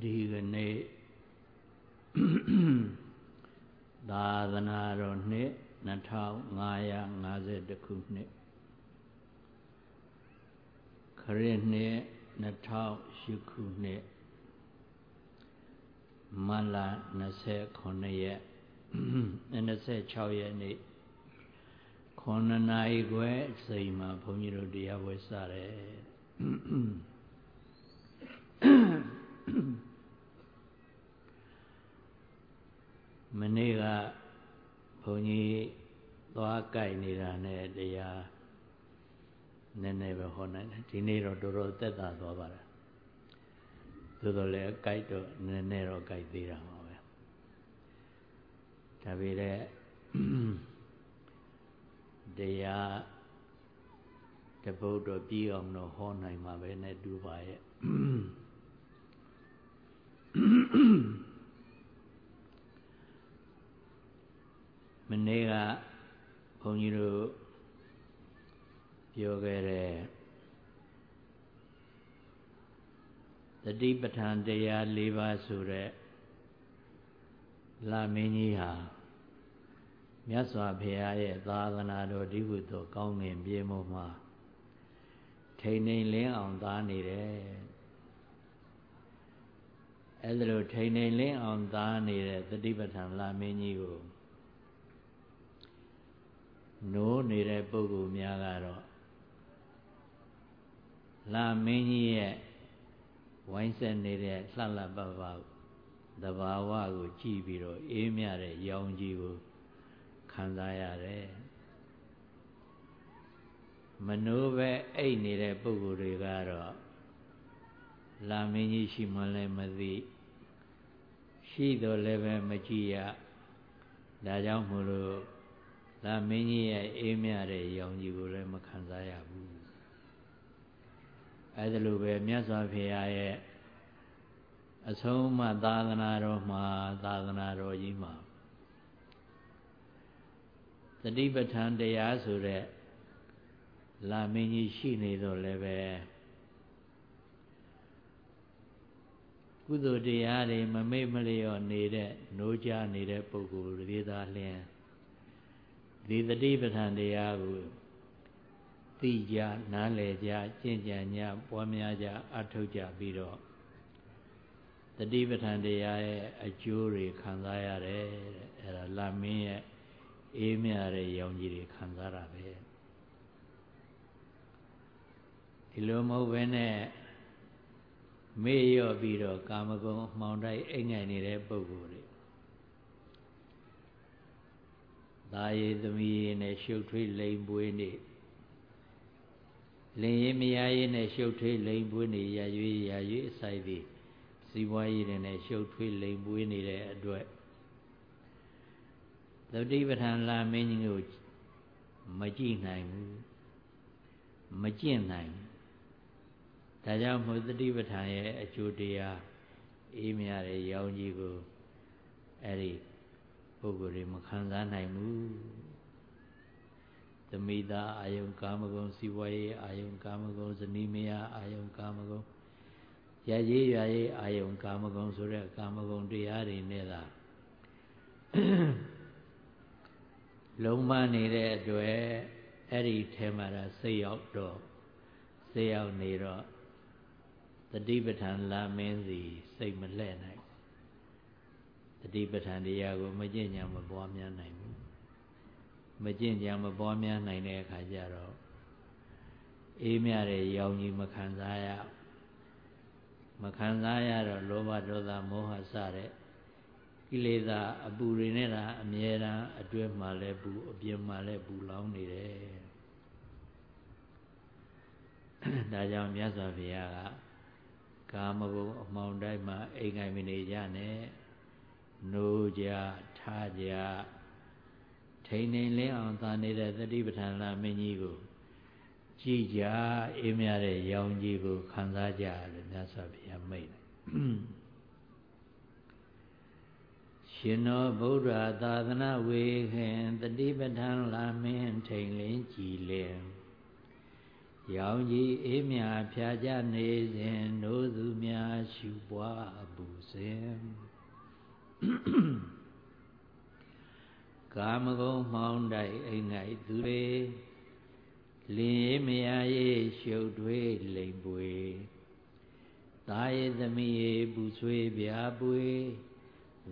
ဒီကနေ့သာသနာတော်နှစ်2550ခုနှစ်ခရစ်နှစ်2008ခုနှစ်မလ29ရက်26ရက်နေ့9နာရီခွဲအချိန်မှာဘုန်းကြီးတို့တရားဝဲစတယ် မနေ့ကဘုန်းကြီးသွားကြိုက်နေတာနဲ့တရားနည်းနည်းပဲဟောနိုင်တယ်ဒီနေ့တော့တော်တော်သက်သာသွားပါလားသို့တော်လည်းကြိုက်တော့နည်းနည်းတော့ကြိုက်သေးတာပါပဲဒါပေမဲ့တရားတပုတ်တော့ပြီးအောင်တော့ဟောနိုင်မှာပဲနဲ့တူပါရဲ့ မနေ့ကဘုန်းကြီးတို့ပြောခဲ့တဲ့တတိပဋ္ဌာန်တရား၄ပါးဆိုတဲ့လာမင်းကြီးဟာမြတ်စွာဘုရားရဲ့သာသနာတော်ဒီဟုသော ကောင်းငင်ပြေမမှာထိန်နေလင်းအောင်သားနေတယ် အဲ့ဒါလိုထိန်နေလင်းအောင်သားနေတဲ့တတိပဋ္ဌာန်လာမင်းကြီးကိုနိုးနေတဲ့ပုဂ္ဂိုလ်များကတော့လာမင်းကြီးရဲ့ဝိုင်းဆက်နေတဲ့လှလှပပသဘာဝကိုကြည့်ပြီးတော့အေးမြတဲ့ရောင်ကြီးကိုခံစားရတယ်မနိုးပဲအိတ်နေတဲ့ပုဂ္ဂိုလ်တွေကတော့ လာမင်းကြီးရှိမှလည်းမသိရှိတော့လည်းပဲမကြည့်ရဒါကြောင့်မို့လို့လာမင်းကြီးရဲ့အေးမြတဲ့ရောင်ကြီးကိုလည်းမခံစားရဘူးအဲဒါလိုပဲမြတ်စွာဘုရားရဲ့အဆုံးအမသာသနာတော်မှာသာသနာတော်ကြီးမှာတတိပဋ္ဌာန်တရားဆိုတဲ့လာမင်းကြီးရှိနေတော့လည်းပဲ ကုသိုလ်တရားတွေမမေ့မလျော့နေတဲ့နိုးကြနေတဲ့ပုဂ္ဂိုလ်တွေသာလျှင်ဒီတတိပဋ္ဌာန်တရားကိုသိကြနားလည်ကြကျင့်ကြံကြပွားများကြအထောက်ကြပြီးတော့တတိပဋ္ဌာန်တရားရဲ့အကျိုးတွေခံစားရတယ်တဲ့အဲ့ဒါလာမင်းရဲ့အေးမြတဲ့ရောင်ကြီးတွေခံစားတာပဲဒီလိုမဟုတ်ဘဲနဲ့ မေ့ရော့ပြီးတော့ကာမဂုဏ်မှောင်တိုက်အိမ်ငိုင်နေတဲ့ပုဂ္ဂိုလ်တွေသာရည်သမီးရည်နဲ့ရှုပ်ထွေးလိမ်ပွေးနေလင်ရင်မယားရည်နဲ့ရှုပ်ထွေးလိမ်ပွေးနေရရွေးရရွေးအဆိုင်သည်စီးပွားရေးတွေနဲ့ရှုပ်ထွေးလိမ်ပွေးနေတဲ့အတွက်သတိပဋ္ဌာန်လာမင်းကြီးကိုမကြည့်နိုင်ဘူးမကျင့်နိုင် ဒါကြောင့်မို့သတိပဋ္ဌာန်ရဲ့အကျိုးတရားအေးမြတဲ့ရောင်ကြီးကိုအဲ့ဒီပုဂ္ဂိုလ်တွေမခံစားနိုင်ဘူးသမိတာအာယုံကာမဂုဏ်စီဝါရေးအာယုံကာမဂုဏ်ဇနီးမယားအာယုံကာမဂုဏ်ရရေးရရေးအာယုံကာမဂုဏ်ဆိုတဲ့ကာမဂုဏ်တရားတွေနဲ့သာလုံးမနေတဲ့အတွက်အဲ့ဒီထဲမှာစိတ်ရောက်တော့စိတ်ရောက်နေတော့ တတိပဋ္ဌာန်လာမင်းစီစိတ်မလှဲ့နိုင်တတိပဋ္ဌာန်တရားကိုမကျင့်ကြံမပွားများနိုင်ဘူးမကျင့်ကြံမပွားများနိုင်တဲ့အခါကျတော့အေးမြတဲ့ရောင်ကြီးမခံစားရမခံစားရတော့လောဘဒေါသမောဟစတဲ့ကိလေသာအပူတွေနဲ့တာအမြဲတမ်းအတွဲမှာလဲပူအပြင်မှာလဲပူလောင်နေတယ်ဒါကြောင့်မြတ်စွာဘုရားက ကာမဂုဏ်အမှောင်တိုင်းမှာအိမ်ငိုင်မနေကြနဲ့နိုးကြထားကြထိန်နေလင်းအောင်သာနေတဲ့သတိပဋ္ဌာန်လာမင်းကြီးကိုကြည်ကြအေးမြတဲ့ရောင်ကြီးကိုခံစားကြတယ်မြတ်စွာဘုရားမိတ်တယ်ရှင်တော်ဗုဒ္ဓသာသနာဝေခင်တတိပဋ္ဌာန်လာမင်းထိန်လင်းကြည်လင် ရောင်ကြီးအေးမြဖြာကြနေစဉ်နိုးသူများရှုပွားအပူစဉ်ကာမဂုဏ်မှောင်းတိုက်အိမ်၌သူတွေလင်းမရရေးရှုပ်တွေးလိမ်ပွေသာယေသမီးရေပူဆွေးပြာပွေ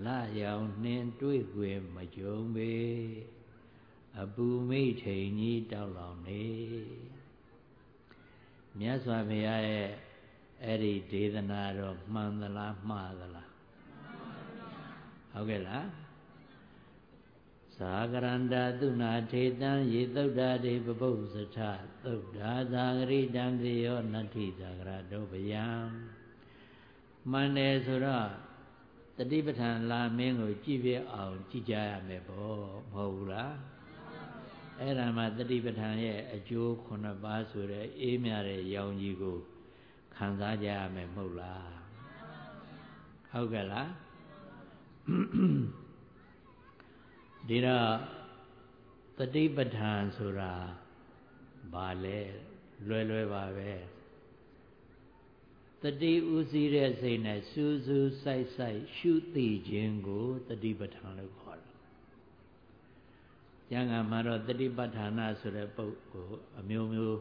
လရောင်နှင်းတွေးွယ်မကြုံပေအပူမိထိန်ကြီးတောက်လောင်နေ မြတ်စွာဘုရားရဲ့အဲ့ဒီဒေသနာတော့မှန်သလားမှားသလားဟုတ်ကဲ့လားသာကရန္တာသုနာထေတံယေသုဒ္ဓတေပပုဇ္ဇထသုဒ္ဓသာဂရိတံသေယောနတ္ထိသာဂရတောပယံမှန်တယ်ဆိုတော့တတိပဋ္ဌာန်လာမင်းကိုကြည့်ပြအောင်ကြည့်ကြရမယ်ပေါ့မဟုတ်ဘူးလား အဲ့ဒါမှတတိပဋ္ဌာန်ရဲ့အကျိုး9ပါးဆိုတဲ့အေးမြတဲ့ရောင်ကြီးကိုခံစားကြရမယ်မဟုတ်လားဟုတ်ကဲ့လားဒီတော့တတိပဋ္ဌာန်ဆိုတာဘာလဲလွယ်လွယ်ပါပဲတတိဥစည်းတဲ့စိတ်နဲ့စူးစူးဆိုင်ဆိုင်ရှုသိခြင်းကိုတတိပဋ္ဌာန်လို့ခေါ်တယ်။ ကျမ်းဂန်မှာတော့တတိပဋ္ဌာနာဆိုတဲ့ပုဂ္ဂိုလ်အမျိုးမျိုး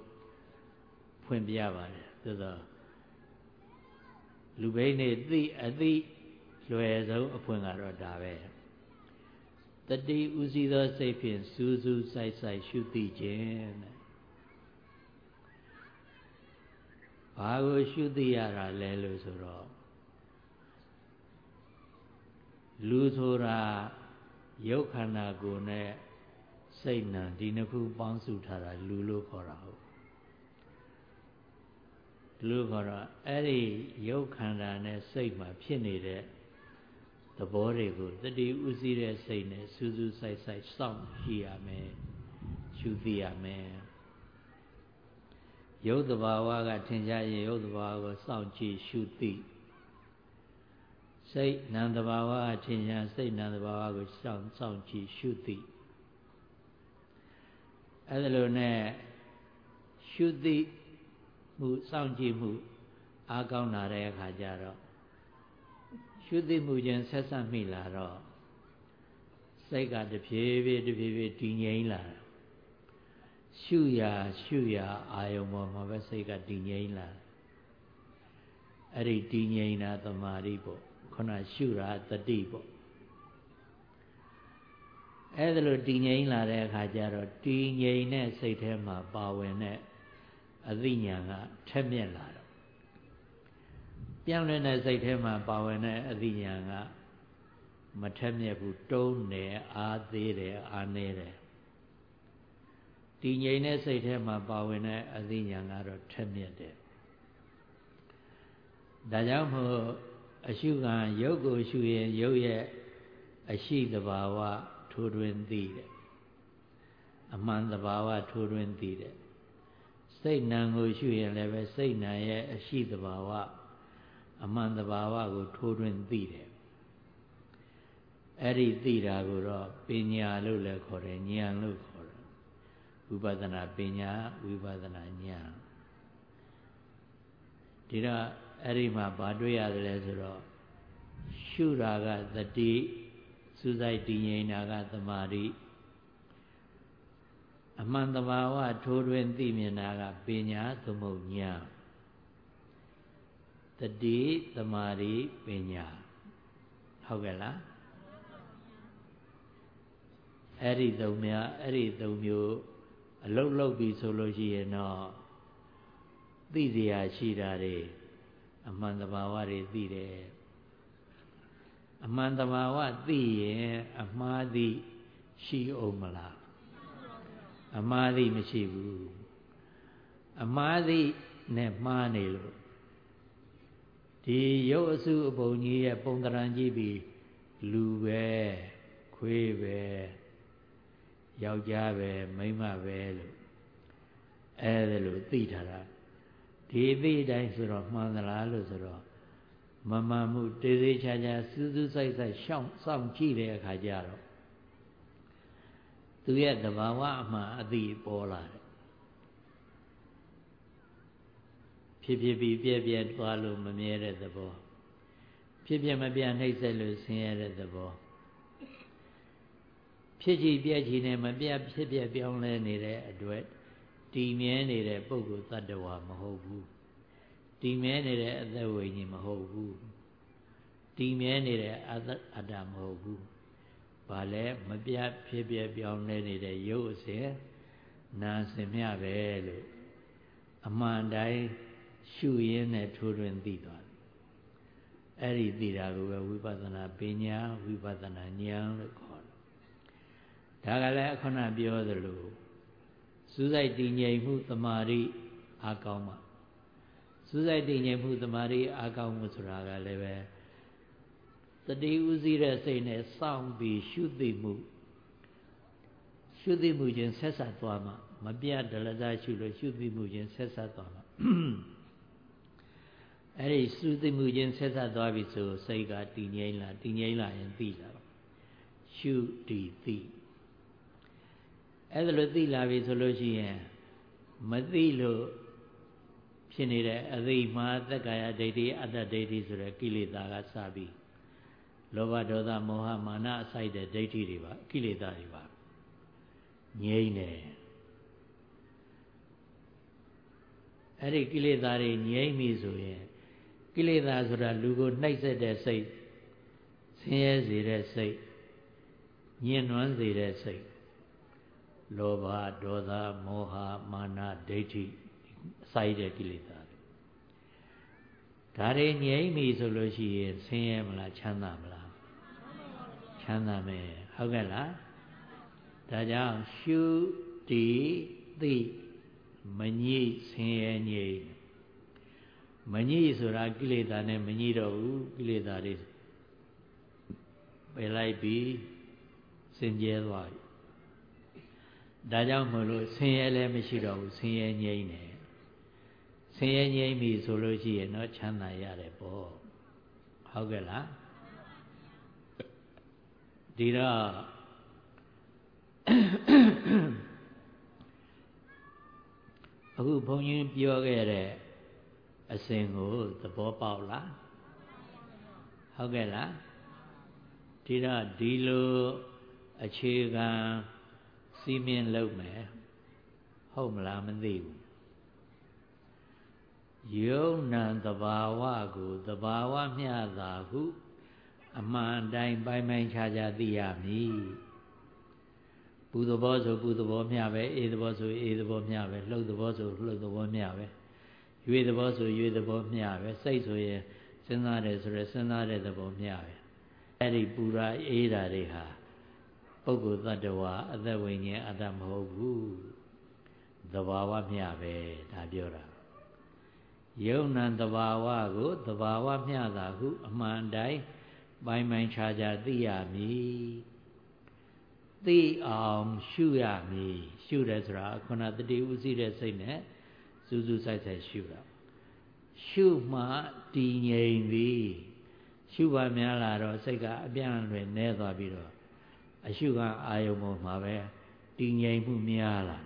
ဖွင့်ပြပါတယ်။သို့သောလူဘိန်းနေသိအသိလွယ်ဆုံးအဖွင့်ကတော့ဒါပဲ။တတိဥစည်းသောစိတ်ဖြင့်စူးစူးဆိုင်ဆိုင်ရှုသိခြင်းတဲ့ဘာကိုရှုသိရတာလဲလို့ဆိုတော့လူဆိုတာရုပ်ခန္ဓာကိုယ်နဲ့ စိတ်နံဒီနှစ်ခုပေါင်းစုထားတာလူလို့ခေါ်တာဟုတ်လူခေါ်တော့အဲ့ဒီရုပ်ခန္ဓာနဲ့စိတ်မှာဖြစ်နေတဲ့သဘောတွေကိုတတိဥစည်းတဲ့စိတ်နဲ့စူးစူးဆိုင်ဆိုင်စောင့်ကြည့်ရမယ်ရှုသိရမယ်ရုပ်တဘာဝကထင်ရှားရင်ရုပ်တဘာဝကိုစောင့်ကြည့်ရှုသိစိတ်နံတဘာဝကထင်ရှားစိတ်နံတဘာဝကိုစောင့်စောင့်ကြည့်ရှုသိ အဲ့ဒါလိုနဲ့ရှုသိမှုစောင့်ကြည့်မှုအားကောင်းလာတဲ့အခါကျတော့ရှုသိမှုချင်းဆက်ဆက်မိလာတော့စိတ်ကတဖြည်းဖြည်းတဖြည်းဖြည်းတည်ငြိမ်လာရှုရာရှုရာအာယုံပေါ်မှာပဲစိတ်ကတည်ငြိမ်လာအဲ့ဒီတည်ငြိမ်တာတမာတိပေါ့ခုနရှုတာတတိပေါ့ အဲ့ဒါလိုတည်ငြိမ်လာတဲ့အခါကျတော့တည်ငြိမ်တဲ့စိတ်ထဲမှာပါဝင်တဲ့အသိဉာဏ်ကထက်မြက်လာတယ်ပြောင်းလဲတဲ့စိတ်ထဲမှာပါဝင်တဲ့အသိဉာဏ်ကမထက်မြက်ဘူးတုံးတယ်အားသေးတယ်အားနေတယ်တည်ငြိမ်တဲ့စိတ်ထဲမှာပါဝင်တဲ့အသိဉာဏ်ကတော့ထက်မြက်တယ်ဒါကြောင့်မို့အရှုခံရုပ်ကိုရှုရင်ရုပ်ရဲ့အရှိတဘာဝ ထိုးတွင်သိတယ်အမှန်တဘာဝထိုးတွင်သိတယ်စိတ်နံကိုရှုရင်လည်းပဲစိတ်နံရဲ့အရှိတဘာဝအမှန်တဘာဝကိုထိုးထွင်းသိတယ်အဲ့ဒီသိတာကိုတော့ပညာလို့လည်းခေါ်တယ်ဉာဏ်လို့ခေါ်တယ်ဝိပဿနာပညာဝိပဿနာဉာဏ်ဒီတော့အဲ့ဒီမှာဘာတွေ့ရတယ်လဲဆိုတော့ရှုတာကသတိ စူးစိုက်တည်ငြိမ်တာကသမာဓိအမှန်တဘာဝထိုးထွင်းသိမြင်တာကပညာသမုတ်ဉာဏ်တတိသမာဓိပညာဟုတ်ကဲ့လားအဲ့ဒီသုံးများအဲ့ဒီသုံးမျိုးအလုတ်လုတ်ပြီဆိုလို့ရှိရင်တော့သိเสียရှိတာတွေအမှန်တဘာဝတွေသိတယ် အမှန်တဘာဝသိရင်အမှားသိရှိအောင်မလားအမှားသိမရှိဘူးအမှားသိနဲ့မှားနေလို့ဒီရုပ်အစုအပုံကြီးရဲ့ပုံတရံကြည့်ပြီးလူပဲခွေးပဲယောက်ျားပဲမိန်းမပဲလို့အဲဒါလို့သိထားတာဒီသိတိုင်းဆိုတော့မှန်သလားလို့ဆိုတော့ မမှန်မှုတေးသေးချာချာစူးစူးဆိုင်ဆိုင်ရှောင်းစောင့်ကြည့်တဲ့အခါကျတော့သူရဲ့တဘာဝအမှန်အသိပေါ်လာတယ်ဖြစ်ဖြစ်ပြီးပြည့်ပြည့်သွားလို့မမြဲတဲ့သဘောဖြစ်ပြမပြနှိမ့်ဆက်လို့ဆင်းရဲတဲ့သဘောဖြစ်ကြည့်ပြည့်ကြည့်နဲ့မပြဖြစ်ပြပြောင်းလဲနေတဲ့အတွက်တည်မြဲနေတဲ့ပုဂ္ဂိုလ်တ attva မဟုတ်ဘူး တည်မြဲနေတဲ့အသက်ဝိညာဉ်မဟုတ်ဘူးတည်မြဲနေတဲ့အတ္တအတ္တမဟုတ်ဘူးဘာလဲမပြဖြစ်ပြပြောင်းလဲနေတဲ့ရုပ်အစဉ်နာစင်မြပဲလို့အမှန်တိုင်းရှုရင်းနဲ့ထိုးထွင်းသိသွားတယ်အဲ့ဒီသိတာကိုပဲဝိပဿနာပညာဝိပဿနာဉာဏ်လို့ခေါ်တယ်ဒါကလည်းအခုနပြောသလိုစူးစိုက်တည်ငြိမ်မှုတမာရိအာကောင်းမှ စူးစိုက်တည်ငြိမ်မှုတမာရိအာကောင်းမှုဆိုတာကလည်းပဲတတိဥစည်းတဲ့စိတ်နဲ့စောင့်ပြီးရှုသိမှုရှုသိမှုချင်းဆက်ဆက်သွားမှမပြတ်ဒလဇရှုလို့ရှုသိမှုချင်းဆက်ဆက်သွားမှအဲ့ဒီရှုသိမှုချင်းဆက်ဆက်သွားပြီဆိုစိတ်ကတည်ငြိမ်လာတည်ငြိမ်လာရင်သိလာရှုတည်သိအဲ့ဒါလိုသိလာပြီဆိုလို့ရှိရင်မသိလို့ ဖြစ်နေတဲ့အသိမှာသက္ကာယဒိဋ္ဌိအတ္တဒိဋ္ဌိဆိုတဲ့ကိလေသာကစပြီးလောဘဒေါသမောဟမာနအစိုက်တဲ့ဒိဋ္ဌိတွေပါကိလေသာတွေပါငြိမ့်တယ်အဲ့ဒီကိလေသာတွေငြိမ့်ပြီဆိုရင်ကိလေသာဆိုတာလူကိုနှိပ်စက်တဲ့စိတ်ဆင်းရဲစေတဲ့စိတ်ညှဉ်းနှွမ်းစေတဲ့စိတ်လောဘဒေါသမောဟမာနဒိဋ္ဌိ အစိုက်တဲ့ကိလေသာတွေဒါတွေငြိမ့်ပြီဆိုလို့ရှိရင်ဆင်းရဲမလားချမ်းသာမလားချမ်းသာမယ်ဟုတ်ကဲ့လားဒါကြောင့်ရှုတီသိမညိဆင်းရဲငြိမ့်မညိဆိုတာကိလေသာနဲ့မညိတော့ဘူးကိလေသာတွေပယ်လိုက်ပြီးစင်ကြဲသွားပြီဒါကြောင့်မလို့ဆင်းရဲလည်းမရှိတော့ဘူးဆင်းရဲငြိမ့်တယ် ဆင်းရဲငြိမ့်ပြီဆိုလို့ရှိရင်တော့ချမ်းသာရတယ်ပေါ့ဟုတ်ကဲ့လားဒီတော့အခုဘုန်းကြီးပြောခဲ့တဲ့အစဉ်ကိုသဘောပေါက်လားဟုတ်ကဲ့လားဒီတော့ဒီလိုအခြေခံစီးမင်းလုပ်မယ်ဟုတ်မလားမသိဘူး ယုံနံတဘာဝကိုတဘာဝမျှတာဟုအမှန်တိုင်းပိုင်ပိုင်ခြားခြားသိရမည်ပူသဘောဆိုပူသဘောမျှပဲအေးသဘောဆိုအေးသဘောမျှပဲလှုပ်သဘောဆိုလှုပ်သဘောမျှပဲရွေသဘောဆိုရွေသဘောမျှပဲစိတ်ဆိုရင်စဉ်းစားတယ်ဆိုရယ်စဉ်းစားတဲ့သဘောမျှပဲအဲ့ဒီပူရာအေးတာတွေဟာပုဂ္ဂိုလ်တ attva အသက်ဝိညာဉ်အတ္တမဟုတ်ဘူးသဘာဝမျှပဲဒါပြောတာ ယုံနံသဘာဝကိုသဘာဝမျှတာဟုအမှန်တိုင်းပိုင်ပိုင်ခြားခြားသိရမည်သိအောင်ရှုရမည်ရှုတယ်ဆိုတာခုနတတိဥသိတဲ့စိတ်နဲ့စူးစူးဆိုင်ဆိုင်ရှုတာရှုမှတည်ငြိမ်သည်ရှုပါများလာတော့စိတ်ကအပြန့်အလွယ်နဲသွားပြီးတော့အရှုခံအာယုံပေါ်မှာပဲတည်ငြိမ်မှုများလာ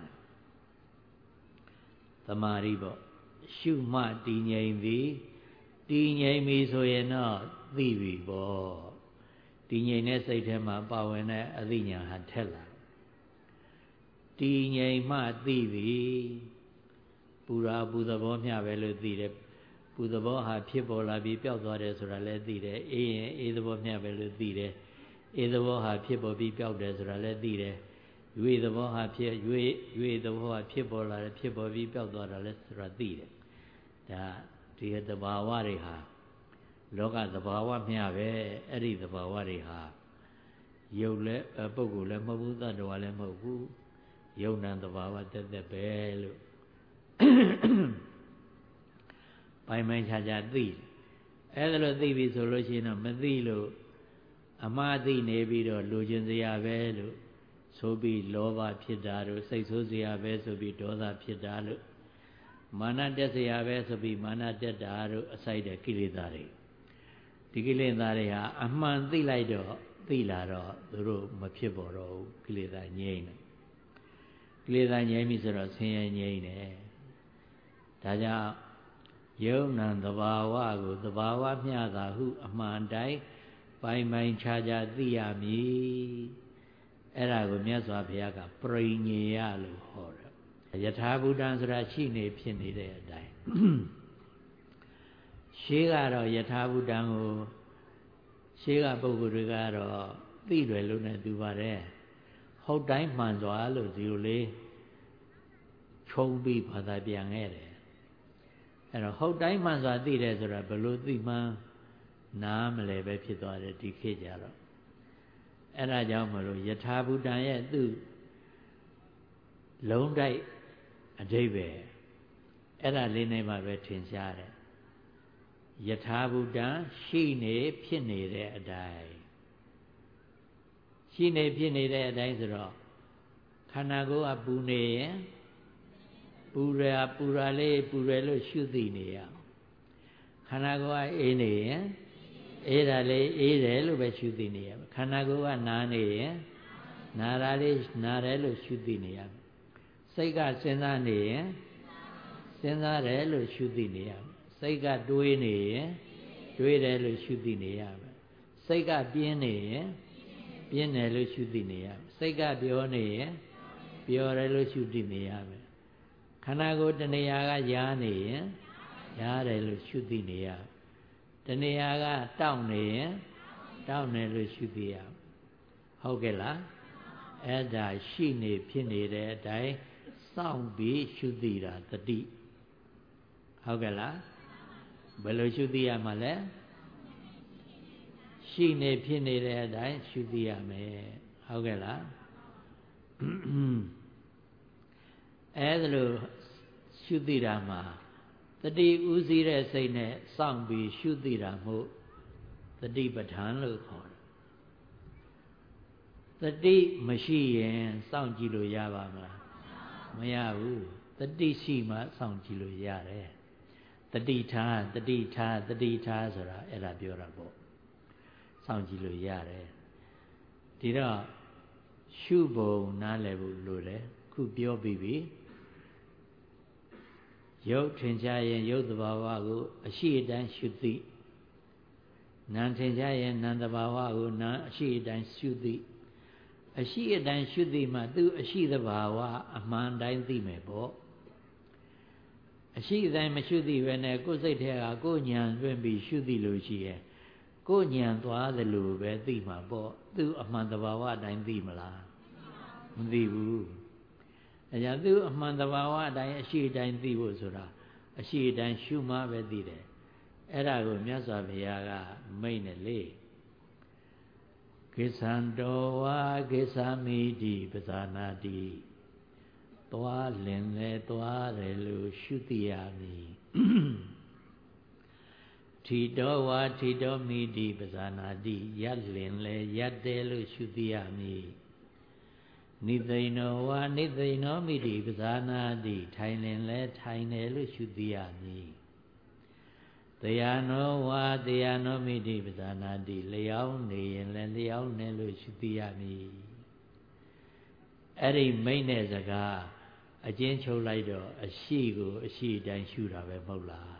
သမာဓိပေါ့ ရှုမှတည်ငြိမ်သည်တည်ငြိမ်ပြီဆိုရင်တော့သိပြီပေါ့တည်ငြိမ်တဲ့စိတ်ထဲမှာပါဝင်တဲ့အသိဉာဏ်ဟာထက်လာတည်ငြိမ်မှသိပြီပူရာပူသဘောမျှပဲလို့သိတယ်ပူသဘောဟာဖြစ်ပေါ်လာပြီးပျောက်သွားတယ်ဆိုတာလည်းသိတယ်အေးရင်အေးသဘောမျှပဲလို့သိတယ်အေသဘောဟာဖြစ်ပေါ်ပြီးပျောက်တယ်ဆိုတာလည်းသိတယ်ရွေသဘောဟာဖြစ်ရွေရွေသဘောဟာဖြစ်ပေါ်လာတယ်ဖြစ်ပေါ်ပြီးပျောက်သွားတာလည်းဆိုတာသိတယ် ဒါဒီသဘာဝတွေဟာလောကသဘာဝမျှပဲအဲ့ဒီသဘာဝတွေဟာယုတ်လည်းပုဂ္ဂိုလ်လည်းမဟုတ်ဘူးသတ္တဝါလည်းမဟုတ်ဘူးယုံနံသဘာဝတက်တက်ပဲလို့ပိုင်ပိုင်ခြားခြားသိအဲ့ဒါလို့သိပြီဆိုလို့ရှိရင်တော့မသိလို့အမှားသိနေပြီးတော့လူကျင်စရာပဲလို့ဆိုပြီးလောဘဖြစ်တာတို့စိတ်ဆိုးစရာပဲဆိုပြီးဒေါသဖြစ်တာလို့ မာနတက်စရာပဲဆိုပြီးမာနတက်တာတို့အစိုက်တဲ့ကိလေသာတွေဒီကိလေသာတွေဟာအမှန်သိလိုက်တော့သိလာတော့သူတို့မဖြစ်ပေါ်တော့ဘူးကိလေသာငြိမ့်တယ်ကိလေသာငြိမ့်ပြီဆိုတော့ဆင်းရဲငြိမ့်တယ်ဒါကြောင့်ယုံနံသဘာဝကိုသဘာဝမျှတာဟု အမှန်တိုင်းပိုင်ပိုင်ခြားခြားသိရမည်အဲ့ဒါကိုမြတ်စွာဘုရားကပရိညေယလို့ဟောတ ယ်ယထာဘုဒ္ဓံဆိုတာရှိနေဖြစ်နေတဲ့အတိုင်းရှေးကတော့ယထာဘုဒ္ဓံကိုရှေးကပုဂ္ဂိုလ်တွေကတော့သိတယ်လို့နဲ့သူပါတယ်ဟုတ်တိုင်းမှန်စွာလို့ဒီလိုလေးခြုံပြီးဘာသာပြန်ခဲ့တယ်အဲ့တော့ဟုတ်တိုင်းမှန်စွာသိတယ်ဆိုတာဘယ်လိုသိမှန်းနားမလဲပဲဖြစ်သွားတယ်ဒီခေတ်ကြတော့အဲ့ဒါကြောင့်မလို့ယထာဘူတံရဲ့သူ့လုံးတိုက် အဓိပ္ပာယ်အဲ့ဒါလေးနဲ့မှပဲထင်ရှားတယ်ယထာဘူတံရှိနေဖြစ်နေတဲ့အတိုင်းရှိနေဖြစ်နေတဲ့အတိုင်းဆိုတော့ခန္ဓာကိုယ်ကပူနေရင်ပူရပူရလေးပူရလို့ရှုသိနေရခန္ဓာကိုယ်ကအေးနေရင်အေးတာလေးအေးတယ်လို့ပဲရှုသိနေရမယ်ခန္ဓာကိုယ်ကနားနေရင်နာတာလေးနာတယ်လို့ရှုသိနေရမယ် စိတ်ကစဉ်းစားနေရင်စဉ်းစားတယ်လို့ရှုသိနေရမယ်စိတ်ကတွေးနေရင်တွေးတယ်လို့ရှုသိနေရမယ်စိတ်ကပြင်းနေရင်ပြင်းတယ်လို့ရှုသိနေရမယ်စိတ်ကပြောနေရင်ပြောတယ်လို့ရှုသိနေရမယ်ခန္ဓာကိုယ်တဏှာကရားနေရင်ရားတယ်လို့ရှုသိနေရတဏှာကတောင့်နေရင်တောင့်တယ်လို့ရှုသိရဟုတ်ကဲ့လားအဲ့ဒါရှိနေဖြစ်နေတဲ့အတိုင်း စောင့်ပြီးရှုသိတာတတိဟုတ်ကဲ့လားဘယ်လိုရှုသိရမှာလဲရှိနေဖြစ်နေတဲ့အတိုင်းရှုသိရမယ်ဟုတ်ကဲ့လားအဲဒါလို့ရှုသိတာမှာတတိဥစည်းတဲ့စိတ်နဲ့စောင့်ပြီးရှုသိတာမို့တတိပဋ္ဌာန်လို့ခေါ်တယ်တတိမရှိရင်စောင့်ကြည့်လို့ရပါမလား မရဘူးတတိရှိမှစောင့်ကြည့်လို့ရတယ်တတိထားတတိထားတတိထားဆိုတာအဲ့ဒါပြောတာပေါ့စောင့်ကြည့်လို့ရတယ်ဒီတော့ရှုပုံနားလည်ဖို့လိုတယ်ခုပြောပြီးပြီရုပ်ထင်ရှားရင်ရုပ်သဘာဝကိုအရှိအတိုင်းရှုသိနာမ်ထင်ရှားရင်နာမ်သဘာဝကိုနာမ်အရှိအတိုင်းရှုသိ အရှိအတိုင်းရှုသိမှသူအရှိသဘာဝအမှန်တိုင်းသိမယ်ပေါ့အရှိအတိုင်းမရှုသိပဲနဲ့ကိုယ်စိတ်ထဲကကိုယ်ဉာဏ်တွင်ပြီးရှုသိလို့ရှိရဲ့ကိုယ်ဉာဏ်သွားသလိုပဲသိမှာပေါ့သူအမှန်သဘာဝအတိုင်းသိမလားမသိဘူးအဲကြောင့်သူအမှန်တဘာဝအတိုင်းအရှိအတိုင်းသိဖို့ဆိုတာအရှိအတိုင်းရှုမှပဲသိတယ်အဲ့ဒါကိုမြတ်စွာဘုရားကမိတ်နဲ့လေ ကိသံတော်ဝါကိသမိတိပဇာနာတိသွားလင်လဲသွားတယ်လို့ရှုသိရမည်ထီတော်ဝါထီတော်မိတိပဇာနာတိရက်လင်လဲရက်တယ်လို့ရှုသိရမည်နိသိဏောဝါနိသိဏောမိတိပဇာနာတိထိုင်လင်လဲထိုင်တယ်လို့ရှုသိရမည် တရားနောဝါတရားနောမိတိပဇာနာတိလျောင်းနေရင်လည်းလျောင်းနေလို့ရှုသိရမည်အဲ့ဒီမိတ်တဲ့စကားအကျဉ်းချုပ်လိုက်တော့အရှိကို အရှိတိုင်းရှုတာပဲမဟုတ်လား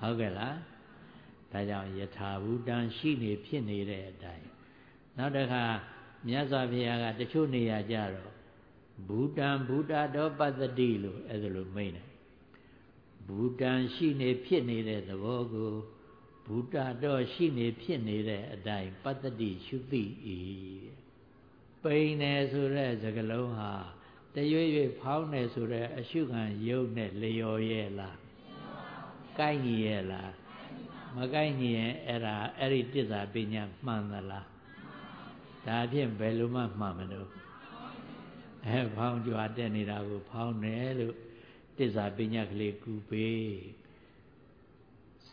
ဟုတ်ကဲ့လားဒါကြောင့်ယထာဘူတံရှိနေဖြစ်နေတဲ့အတိုင်းနောက်တစ်ခါမြတ်စွာဘုရားကတချို့နေရာကြတော့ဘူတံဘူတာတော်ပတ္တိလို့အဲ့ဒါလိုမိန့်တယ် ဘူတံရှိနေဖြစ်နေတဲ့သဘောကိုဘူတာတော်ရှိနေဖြစ်နေတဲ့အတိုင်းပတ္တိရှုသိ၏ပိန်တယ်ဆိုတဲ့စကလုံးဟာတရွေ့ရွေ့ဖောင်းတယ်ဆိုတဲ့အရှုခံယုတ်နဲ့လျော်ရဲ့လားကိုက်ညီရဲ့လားမကိုက်ညီရင်အဲ့ဒါအဲ့ဒီတစ္ဆာပညာမှန်သလားဒါဖြင့်ဘယ်လိုမှမှမလို့အဲဖောင်းကြွားတက်နေတာကိုဖောင်းတယ်လို့ တစ္ဆာပညာကလေးကူပေး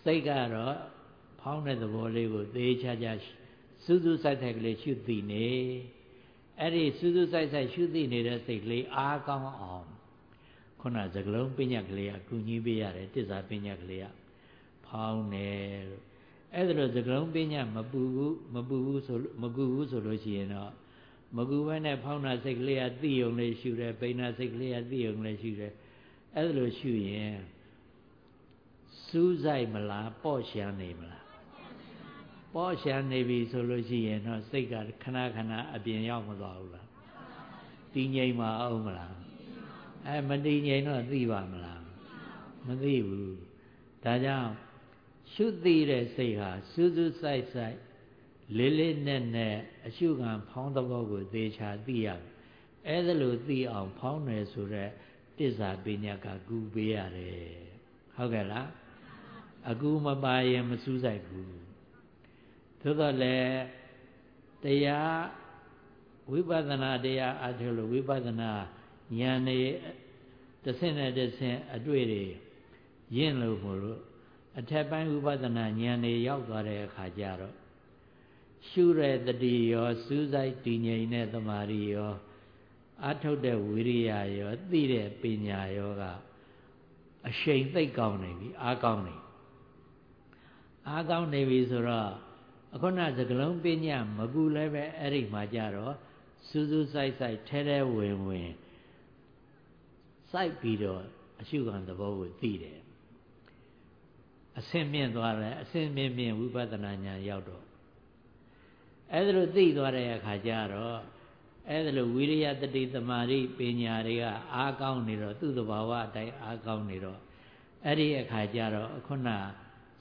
စိတ်ကတော့ဖောင်းတဲ့သဘောလေးကိုသေချာချာစူးစူးဆိုင်ဆိုင်ကလေးရှုသိနေအဲ့ဒီစူးစူးဆိုင်ဆိုင်ရှုသိနေတဲ့စိတ်ကလေးအားကောင်းအောင်ခုနစကလုံးပညာကလေးကကူညီပေးရတယ်တစ္ဆာပညာကလေးကဖောင်းတယ်လို့အဲ့ဒါလို့သကလုံးပညာမပူဘူးမပူဘူးဆိုမကူဘူးဆိုလို့ရှိရင်တော့မကူဘဲနဲ့ဖောင်းတာစိတ်ကလေးကသိုံလေးရှူတယ်ပိန်တာစိတ်ကလေးကသိုံလေးရှူတယ် အဲ့ဒါလို့ရှူရင်စူးဆိုင်မလားပေါ့ရှာနေမလားပေါ့ရှာနေပြီဆိုလို့ရှိရင်တော့စိတ်ကခဏခဏအပြင်ရောက်မသွားဘူးလားတည်ငြိမ်မအောင်မလားအဲမတည်ငြိမ်တော့သိပါမလားမသိဘူးဒါကြောင့်ရှုသိတဲ့စိတ်ဟာစူးစူးဆိုင်ဆိုင်လေးလေးနက်နက်အရှုခံဖောင်းသဘောကိုသေချာသိရအဲဒါလိုသိအောင်ဖောင်းတယ်ဆိုတော့ တစ္ဆာပညာကကူပေးရတယ်ဟုတ်ကဲ့လားအကူမပါရင်မစူးဆိုင်ဘူးသို့တော့လည်းတရားဝိပဿနာတရားအထုလို့ဝိပဿနာဉာဏ်နေတစ်ဆင့်နဲ့တစ်ဆင့်အတွေ့တွေရင့်လို့မို့လို့အထက်ပိုင်းဝိပဿနာဉာဏ်နေရောက်သွားတဲ့အခါကျတော့ရှုတဲ့တတိရောစူးစိုက်တည်ငြိမ်တဲ့သမာဓိရော အထုတ်တဲ့ဝိရိယရောသိတဲ့ပညာရောကအရှိန်သိပ်ကောင်းနေပြီအားကောင်းနေအားကောင်းနေပြီဆိုတော့အခုနစကလုံးပညာမကူလည်းပဲအဲ့ဒီမှာကြတော့စူးစူးဆိုင်ဆိုင်ထဲထဲဝင်ဝင်စိုက်ပြီးတော့အရှုခံသဘောကိုသိတယ်အဆင့်မြင့်သွားတယ်အဆင့်မြင့်မြင့်ဝိပဿနာဉာဏ်ရောက်တော့အဲ့ဒါလိုသိသွားတဲ့အခါကျတော့ အဲ့ဒါလိုဝိရိယတတိသမารိပညာတွေကအားကောင်းနေတော့သူ့သဘာဝအတိုင်းအားကောင်းနေတော့အဲ့ဒီအခါကျတော့ခုန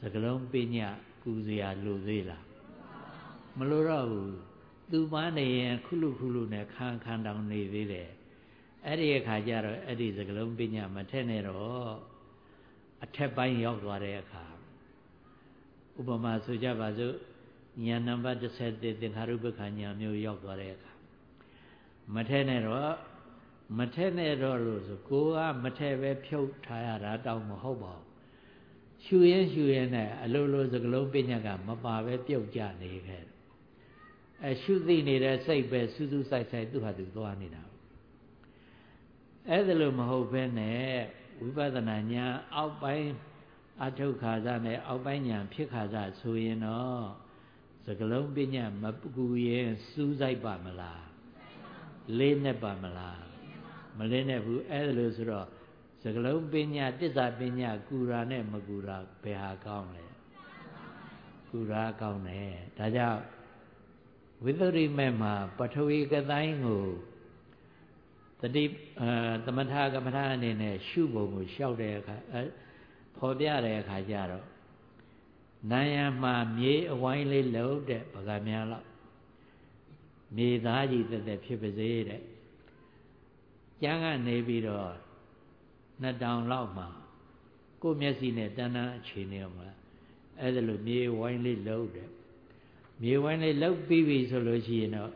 စကလုံးပညာကူစရာလိုသေးလားမလိုတော့ဘူးသူမနေရင်ခုလူခုလူနဲ့ခံခံတောင်နေသေးတယ်အဲ့ဒီအခါကျတော့အဲ့ဒီစကလုံးပညာမထက်နဲ့တော့အထက်ပိုင်းရောက်သွားတဲ့အခါဥပမာဆိုကြပါစို့ဉာဏ်နံပါတ်30သင်္ခါရုပ္ပခဉာဏ်မျိုးရောက်သွားတဲ့အခါ မထဲနဲ့တော့မထဲနဲ့တော့လို့ဆိုကိုကမထဲပဲဖြုတ်ထားရတာတောင်းမဟုတ်ပါဘူးရှူရင်ရှူရင်နဲ့အလိုလိုစကလုံးပညာကမပါပဲပြုတ်ကြနေခဲ့အဲရှုသိနေတဲ့စိတ်ပဲစူးစူးဆိုင်ဆိုင်သူ့ဟာသူသွားနေတာအဲ့ဒါလိုမဟုတ်ဘဲနဲ့ဝိပဿနာဉာဏ်အောက်ပိုင်းအထုခါစားနဲ့အောက်ပိုင်းဉာဏ်ဖြစ်ခါစားဆိုရင်တော့စကလုံးပညာမပကူရင်စူးစိုက်ပါမလား လေးနဲ့ပါမလားမလေးနဲ့ဘူးအဲ့ဒါလို့ဆိုတော့စကလုံးပညာတစ္ဆာပညာကူရာနဲ့မကူရာဘယ်ဟာကောင်းလဲကူရာကောင်းတယ်ဒါကြောင့်ဝိသုရိမေမှာပထဝီကတိုင်းကိုတတိအဲသမထကမ္မထာအနေနဲ့ရှုပုံကိုရှောက်တဲ့အခါအဲဖော်ပြတဲ့အခါကျတော့နာယံမှာမြေအဝိုင်းလေးလုံးတဲ့ဗကများလောက် မြေသားကြီးတက်တက်ဖြစ်ပါစေတဲ့ကျမ်းကနေပြီးတော့နှစ်တောင်လောက်မှာကိုယ်မျက်စိနဲ့တန်းတန်းအခြေနေအောင်လားအဲ့ဒါလိုမြေဝိုင်းလေးလုံးတဲ့မြေဝိုင်းလေးလုံးပြီးပြီဆိုလို့ရှိရင်တော့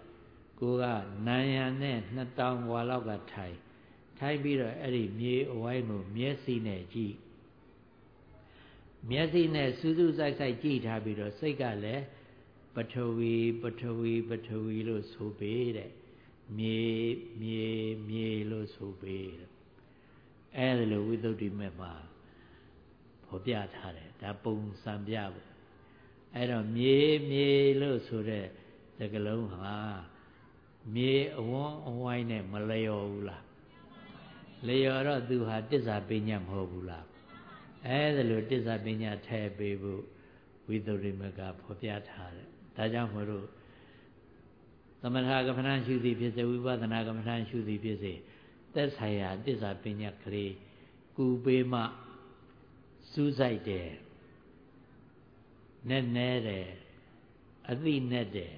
ကိုကနံရံနဲ့နှစ်တောင်ဝါလောက်ကထိုင်ထိုင်ပြီးတော့အဲ့ဒီမြေအဝိုင်းကိုမျက်စိနဲ့ကြည့်မျက်စိနဲ့စူးစူးဆိုင်ဆိုင်ကြည့်ထားပြီးတော့စိတ်ကလည်း ပထဝီပထဝီပထဝီလို့ဆိုပေးတဲ့မြေမြေမြေလို့ဆိုပေးတဲ့အဲ့ဒါလိုဝိသုဒ္ဓိမေမှာဖော်ပြထားတယ်ဒါပုံစံပြဖို့အဲ့တော့မြေမြေလို့ဆိုတဲ့စကလုံးဟာမြေအဝန်းအဝိုင်းနဲ့မလျော်ဘူးလားလျော်တော့သူဟာတစ္ဆာပညာမဟုတ်ဘူးလားအဲဒါလိုတစ္ဆာပညာထည့်ပေးဖို့ဝိသုရိမကဖော်ပြထားတယ် ဒါကြောင့်မို့လို့သမထကမ္မဋ္ဌာန်းရှုသည်ဖြစ်စေဝိပဿနာကမ္မဋ္ဌာန်းရှုသည်ဖြစ်စေသက်ဆိုင်ရာတစ္ဆာပညာကလေးကူပေးမှစူးစိုက်တယ်နဲ့နဲတယ်အသိနဲ့တယ်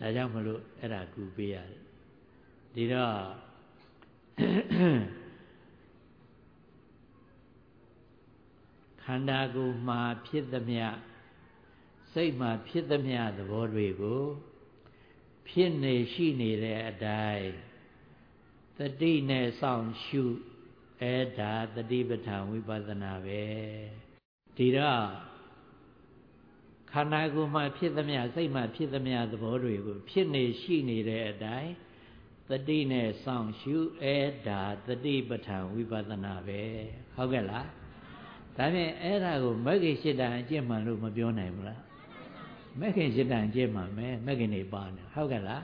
ဒါကြောင့်မလို့အဲ့ဒါကူပေးရတယ်ဒီတော့ခန္ဓာကိုယ်မှာဖြစ်သမျှ စိတ်မှာဖြစ်သမျှသဘောတွေကို ဖြစ်နေရှိနေတဲ့အတိုင်းတတိနဲ့စောင့်ရှုအဲ့ဒါတတိပဋ္ဌာန်ဝိပဿနာပဲဒီတော့ခန္ဓာကိုယ်မှာဖြစ်သမျှစိတ်မှာဖြစ်သမျှသဘောတွေကို ဖြစ်နေရှိနေတဲ့အတိုင်းတတိနဲ့စောင့်ရှုအဲ့ဒါတတိပဋ္ဌာန်ဝိပဿနာပဲဟုတ်ကဲ့လားဒါဖြင့်အဲ့ဒါကိုမဂ္ဂင်၈တန်အကျင့်မှန်လို့မပြောနိုင်ဘူးလား မဂ္ဂင်၈တန်အကျင့်မှန်မယ်မဂ္ဂင်တွေပါနေဟုတ်ကဲ့လား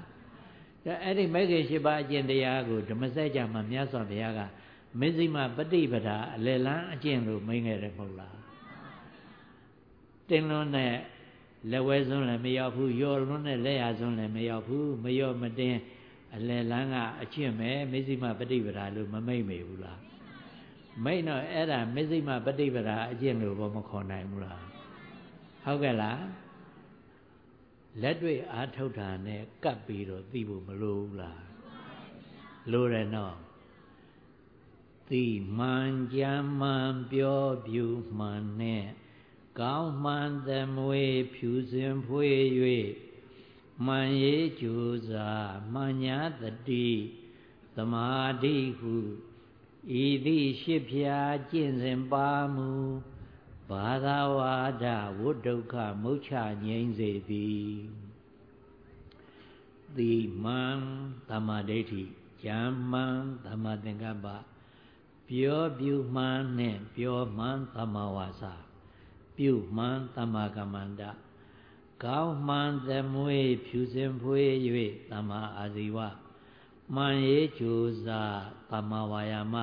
ဒါအဲ့ဒီမဂ္ဂင်၈ပါးအကျင့်တရားကိုဓမ္မစကြာမှာမြတ်စွာဘုရားက မဇ္ဈိမပฏิပဒါအလယ်လန်းအကျင့်လို့မိန်ခဲ့တယ်မဟုတ်လားတင်းလွန်းတဲ့လက်ဝဲစွန်းလည်းမရောက်ဘူးရော်လွန်းတဲ့လက်ရစွန်းလည်းမရောက်ဘူးမရော့မတင်းအလယ်လန်းကအကျင့်ပဲမဇ္ဈိမပฏิပဒါလို့မမိတ်မေဘူးလားမိတ်တော့အဲ့ဒါမဇ္ဈိမပฏิပဒါအကျင့်လို့ဘောမခေါ်နိုင်ဘူးလားဟုတ်ကဲ့လား လက်တွေ့အားထုတ်တာနဲ့ကပ်ပြီးတော့သိဖို့မလိုဘူးလားလိုတယ်နော်သိမှန်ကြမ်းမှန်ပြောပြူမှန်နဲ့ကောင်းမှန်သမွေဖြူစင်ဖွေ၍မှန်ရေးကြိုးစားမှန်ညာတတိသမာဓိဟုဤသည့်ရှစ်ဖြာကျင့်စဉ်ပါမူ ဘာသာဝါဒဝိဒုက္ခမုတ်ချငြိမ့်စေသည်တိမှန်သမာဓိဋ္ဌိဉာဏ်မှန်သမာသင်္ကပ္ပပြောပြုမှန်နဲ့ပြောမှန်သမာဝါစာပြုမှန်သမာကမ္မန္တကောင်းမှန်သမွေဖြူစင်ဖွေး၍သမာအာဇီဝမှန်ရေးကြိုးစားသမာဝါယာမ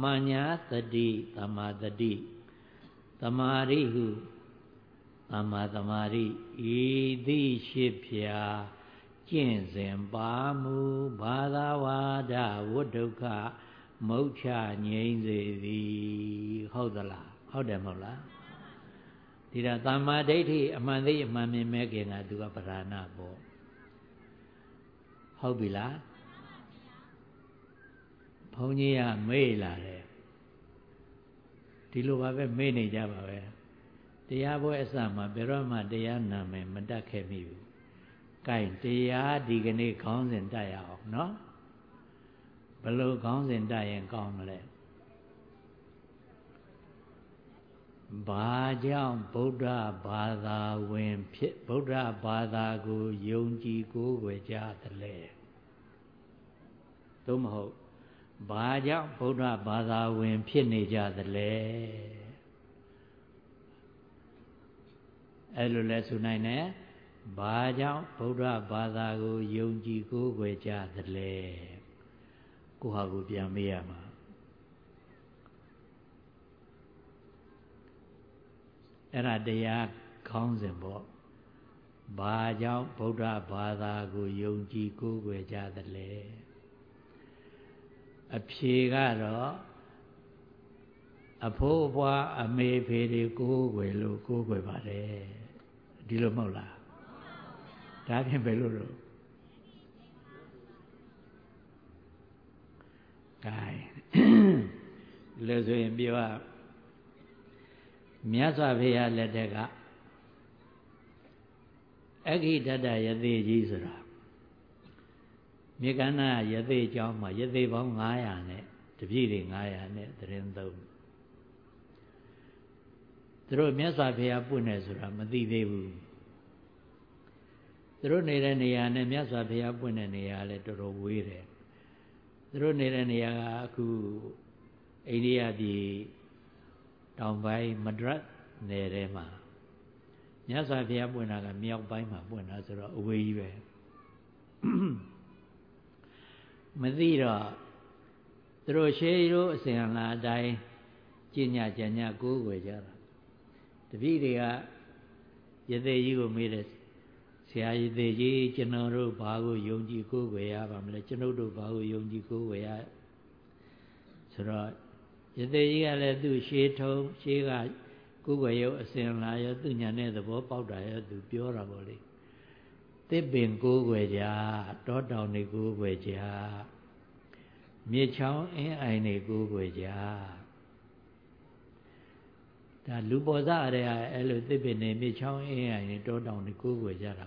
မှန်ညာတတိသမာတတိ သမာရိဟုသမာသမာရိဤသိရှိဖြာကျင့်စဉ်ပါမူဘာသာဝါဒဝိဒုက္ခမုတ်ချငြိမ့်စေသည်ဟုတ်သလားဟုတ်တယ်မဟုတ်လားဒီတော့သမ္မာဒိဋ္ဌိအမှန်သိအမှန်မြင်မဲ့ခင်ကသူကပဓာနာပေါ့ဟုတ်ပြီလားဘုန်းကြီးကမေ့လာတယ် ဒီလိုပါပဲမေ့နေကြပါပဲတရားပွဲအစမှာဘယ်တော့မှတရားနာမယ်မတတ်ခဲ့မိဘူး။ကဲတရားဒီကနေ့ခေါင်းစဉ်တက်ရအောင်နော်။ဘလို့ခေါင်းစဉ်တက်ရင်ကောင်းမလဲ။ဘာကြောင့်ဗုဒ္ဓဘာသာဝင်ဖြစ်ဗုဒ္ဓဘာသာကိုယုံကြည်ကိုးကွယ်ကြသလဲ။သို့မဟုတ် ဘာကြောင့်ဗုဒ္ဓဘာသာဝင် ဖြစ်နေကြသလဲအဲ့လိုလဲဆိုနိုင်တယ်ဘာကြောင့်ဗုဒ္ဓဘာသာကိုယုံကြည်ကိုးကွယ်ကြသလဲကိုဟာကိုပြန်မေးရမှာအဲ့ဒါတရားခေါင်းစဉ်ပေါ့ဘာကြောင့်ဗုဒ္ဓဘာသာကိုယုံကြည်ကိုးကွယ်ကြသလဲ အဖြေကတော့အဖိုးအဖွားအမေဖေတွေကိုးကွယ်လို့ကိုးကွယ်ပါတယ်ဒီလိုမဟုတ်လားဒါဖြင့်ဘယ်လိုလို့ကဲလို့ဆိုရင်ပြောမြတ်စွာဘုရားလက်ထက်ကအခိတတယသိကြီးဆိုတာ မြေကန္နာယသိเจ้าမှာယသိပေါင်း900နဲ့တပြည့်တွေ900နဲ့တရင်သုံးသူတို့မြတ်စွာဘုရားပွင့်တယ်ဆိုတာမသိသေးဘူးသူတို့နေတဲ့နေရာနဲ့မြတ်စွာဘုရားပွင့်တဲ့နေရာလည်းတော်တော်ဝေးတယ်သူတို့နေတဲ့နေရာကအခုအိန္ဒိယပြည်တောင်ပိုင်းမဒရတ်နယ်ထဲမှာမြတ်စွာဘုရားပွင့်တာကမြောက်ပိုင်းမှာပွင့်တာဆိုတော့အဝေးကြီးပဲ မသိတော့သူတို့ရှေးရိုးအစဉ်အလာအတိုင်းကျင့်ညကြညကိုးကွယ်ကြတာတပည့်တွေကယသိကြီးကိုမေးတယ်ဆရာယသိကြီးကျွန်တော်တို့ဘာကိုယုံကြည်ကိုးကွယ်ရပါမလဲကျွန်ုပ်တို့ဘာကိုယုံကြည်ကိုးကွယ်ရဆိုတော့ယသိကြီးကလည်းသူ့ရှေးထုံးရှေးကကိုးကွယ်ရုပ်အစဉ်လာရောသူညာနဲ့သဘောပေါက်တာရောသူပြောတာပေါ့လေ တစ်ပင်ကိုးကွယ်ကြတောတောင်တွေကိုးကွယ်ကြမြေချောင်းအင်းအိုင်တွေကိုးကွယ်ကြဒါလူပေါ်စားရဲအဲ့လိုတစ်ပင်နေမြေချောင်းအင်းအိုင်နေတောတောင်တွေကိုးကွယ်ကြတာ